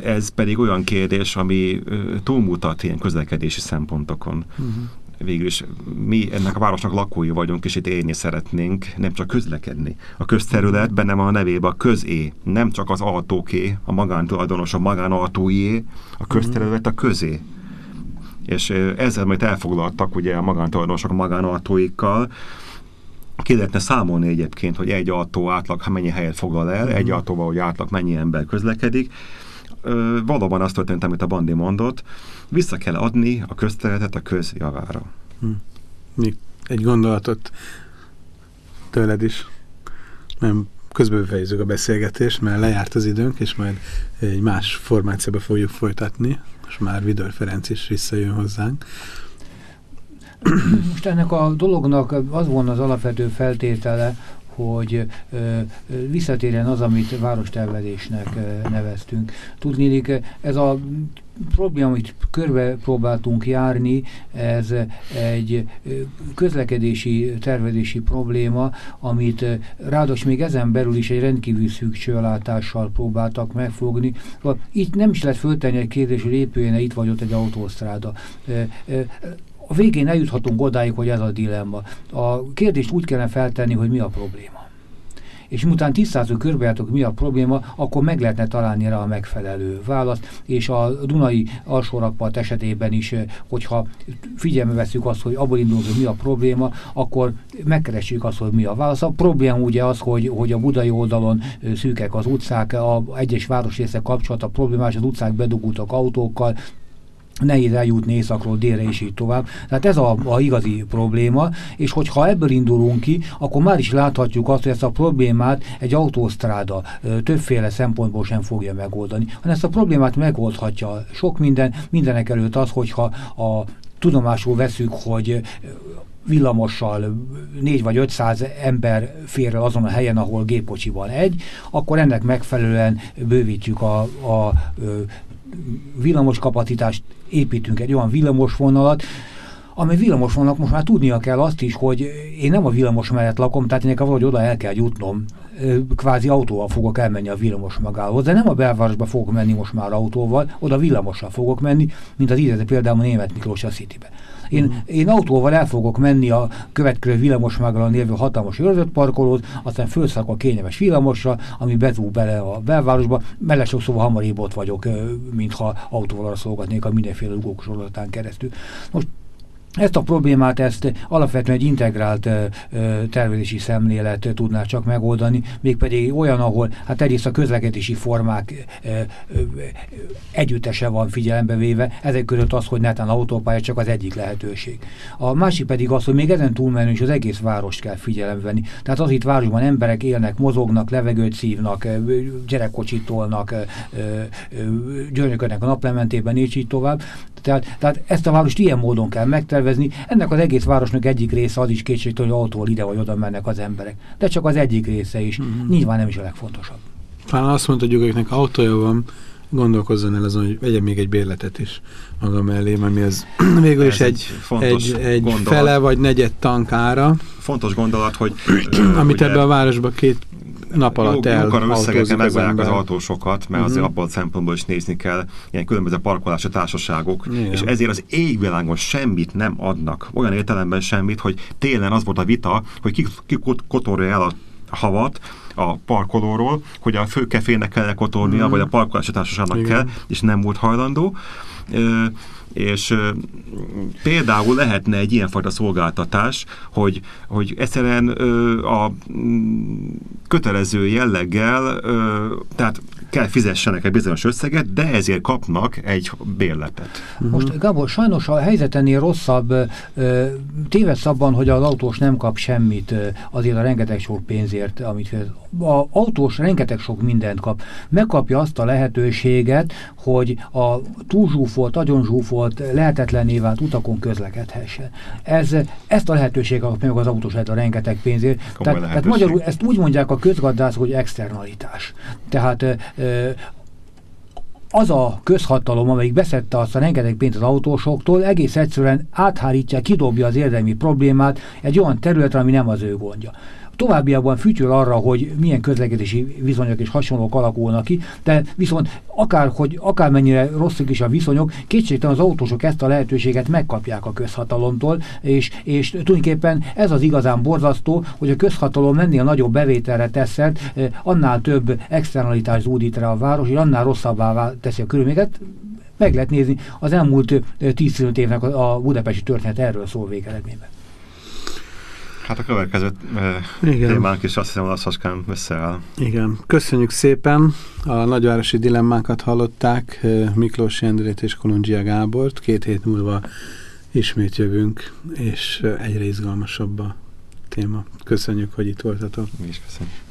[SPEAKER 2] ez pedig olyan kérdés, ami túlmutat ilyen közlekedési szempontokon. Uh-huh. Végül is mi ennek a városnak lakói vagyunk, és itt élni szeretnénk, nem csak közlekedni. A közterület benne van a nevében a közé, nem csak az autóké, a magántulajdonos a magánautóié, a közterület a közé. És ezzel majd elfoglaltak ugye a magántulajdonosok a magánautóikkal, ki lehetne számolni egyébként, hogy egy autó átlag ha mennyi helyet foglal el, egy autóval, hogy átlag mennyi ember közlekedik. Ö, valóban azt történt, amit a Bandi mondott, vissza kell adni a közterületet a közjavára.
[SPEAKER 1] Még egy gondolatot tőled is. Nem, közben befejezzük a beszélgetést, mert lejárt az időnk, és majd egy más formációba fogjuk folytatni. Most már Vidor Ferenc is visszajön hozzánk.
[SPEAKER 3] Most ennek a dolognak az volna az alapvető feltétele, hogy visszatérjen az, amit várostervezésnek neveztünk. Tudnélik, ez a probléma, amit körbe próbáltunk járni, ez egy közlekedési, tervezési probléma, amit ráadásul még ezen belül is egy rendkívül szűk csőlátással próbáltak megfogni. Szóval Itt nem is lehet föltenni egy kérdés, hogy épüljön-e itt vagy ott egy autósztráda. A végén eljuthatunk odáig, hogy ez a dilemma. A kérdést úgy kellene feltenni, hogy mi a probléma. És miután tisztázó körbejártok, mi a probléma, akkor meg lehetne találni rá a megfelelő választ, és a Dunai alsórakpart esetében is, eh, hogyha figyelme veszük azt, hogy abból indulunk, hogy mi a probléma, akkor megkeressük azt, hogy mi a válasz. A probléma ugye az, hogy, hogy a budai oldalon eh, szűkek az utcák, a egyes városrészek kapcsolata problémás, az utcák bedugultak autókkal, nehéz eljutni északról délre és így tovább. Tehát ez a, a igazi probléma, és hogyha ebből indulunk ki, akkor már is láthatjuk azt, hogy ezt a problémát egy autósztráda többféle szempontból sem fogja megoldani, hanem ezt a problémát megoldhatja sok minden, mindenek előtt az, hogyha a tudomásul veszük, hogy villamossal 4 vagy 500 ember fér azon a helyen, ahol gépkocsi van egy, akkor ennek megfelelően bővítjük a, a ö, villamos kapacitást, építünk egy olyan villamosvonalat, amely villamosvonalak most már tudnia kell azt is, hogy én nem a villamos mellett lakom, tehát én nekem valahogy oda el kell jutnom, kvázi autóval fogok elmenni a villamos megállóhoz, de nem a belvárosba fogok menni most már autóval, oda villamossal fogok menni, mint az ízete például a német Miklós a Citybe. Én,
[SPEAKER 1] Mhm.
[SPEAKER 3] én autóval el fogok menni a következő villamos megállón lévő hatalmas őrzött parkolót, aztán felszállok a kényelmes villamosra, ami bezúg bele a belvárosba, mellett sokszor hamarébb ott vagyok, mintha autóval arra szolgatnék a mindenféle rugók sorozatán keresztül. Most ezt a problémát, ezt alapvetően egy integrált tervezési szemlélet tudná csak megoldani, mégpedig olyan, ahol hát egyrészt a közlekedési formák együttese van figyelembe véve, ezek között az, hogy netán autópálya csak az egyik lehetőség. A másik pedig az, hogy még ezen túlmenő is az egész várost kell figyelembe venni. Tehát az itt városban emberek élnek, mozognak, levegőt szívnak, gyerekkocsit tolnak, gyönyörködnek a naplementében, és így tovább. Tehát, tehát ezt a várost ilyen módon kell megtervezni. Ennek az egész városnak egyik része az is kétségtelen, hogy autóval ide vagy oda mennek az emberek. De csak az egyik része is. Mm-hmm. Nyilván nem is a legfontosabb.
[SPEAKER 1] Talán azt mondta, hogy akiknek autója van, gondolkozzon el azon, hogy vegyen még egy bérletet is maga mellé, mert mi az végül is egy,
[SPEAKER 2] egy fontos
[SPEAKER 1] egy, egy
[SPEAKER 2] gondolat.
[SPEAKER 1] fele vagy negyed tankára,
[SPEAKER 2] Fontos gondolat, hogy
[SPEAKER 1] amit
[SPEAKER 2] ugye,
[SPEAKER 1] ebbe a városba két nap alatt
[SPEAKER 2] jó,
[SPEAKER 1] el
[SPEAKER 2] jók arra összegekkel
[SPEAKER 1] autózik az
[SPEAKER 2] megvárják az
[SPEAKER 1] ember.
[SPEAKER 2] autósokat, mert azért
[SPEAKER 1] Mhm.
[SPEAKER 2] abból a szempontból is nézni kell ilyen különböző parkolási társaságok,
[SPEAKER 1] Igen.
[SPEAKER 2] és ezért az égvilágon semmit nem adnak. Olyan értelemben semmit, hogy télen az volt a vita, hogy ki, ki kot- kotorja el a havat a parkolóról, hogy a főkefének kell kotornia,
[SPEAKER 1] Mhm.
[SPEAKER 2] vagy a parkolási társaságnak
[SPEAKER 1] Igen.
[SPEAKER 2] kell, és nem volt hajlandó. Ö, és ö, például lehetne egy ilyenfajta szolgáltatás, hogy, hogy egyszerűen ö, a mm, kötelező jelleggel, ö, tehát kell fizessenek egy bizonyos összeget, de ezért kapnak egy bérletet.
[SPEAKER 3] Most Gábor, sajnos a helyzet ennél rosszabb, ö, tévedsz abban, hogy az autós nem kap semmit azért a rengeteg sok pénzért, amit fizet. A autós rengeteg sok mindent kap. Megkapja azt a lehetőséget, hogy a túlzsúfolt, agyonzsúfolt, lehetetlenné vált utakon közlekedhessen. Ez, ezt a lehetőséget kapja meg az autós a rengeteg pénzért.
[SPEAKER 2] Komoly
[SPEAKER 3] Tehát, tehát
[SPEAKER 2] lehetőség.
[SPEAKER 3] magyarul ezt úgy mondják a közgazdász, hogy externalitás. Tehát az a közhatalom, amelyik beszette azt a rengeteg pénzt az autósoktól, egész egyszerűen áthárítja, kidobja az érdemi problémát egy olyan területre, ami nem az ő gondja. Továbbiakban fütyül arra, hogy milyen közlekedési viszonyok és hasonlók alakulnak ki, de viszont akár, hogy akármennyire rosszak is a viszonyok, kétségtelen az autósok ezt a lehetőséget megkapják a közhatalomtól, és, és tulajdonképpen ez az igazán borzasztó, hogy a közhatalom mennél nagyobb bevételre teszed, eh, annál több externalitás zúdít rá a város, és annál rosszabbá teszi a körülményeket. Meg lehet nézni, az elmúlt eh, 10-15 évnek a a budapesti történet erről szól végeredményben.
[SPEAKER 2] Hát a következő uh,
[SPEAKER 1] Igen.
[SPEAKER 2] témánk is azt hiszem lassaskán összeáll.
[SPEAKER 1] Igen, köszönjük szépen. A nagyvárosi dilemmákat hallották, ö, Miklós Endrét és Kolondzsia Gábort. Két hét múlva ismét jövünk, és ö, egyre izgalmasabb a téma. Köszönjük, hogy itt voltatok.
[SPEAKER 2] Mi is köszönjük.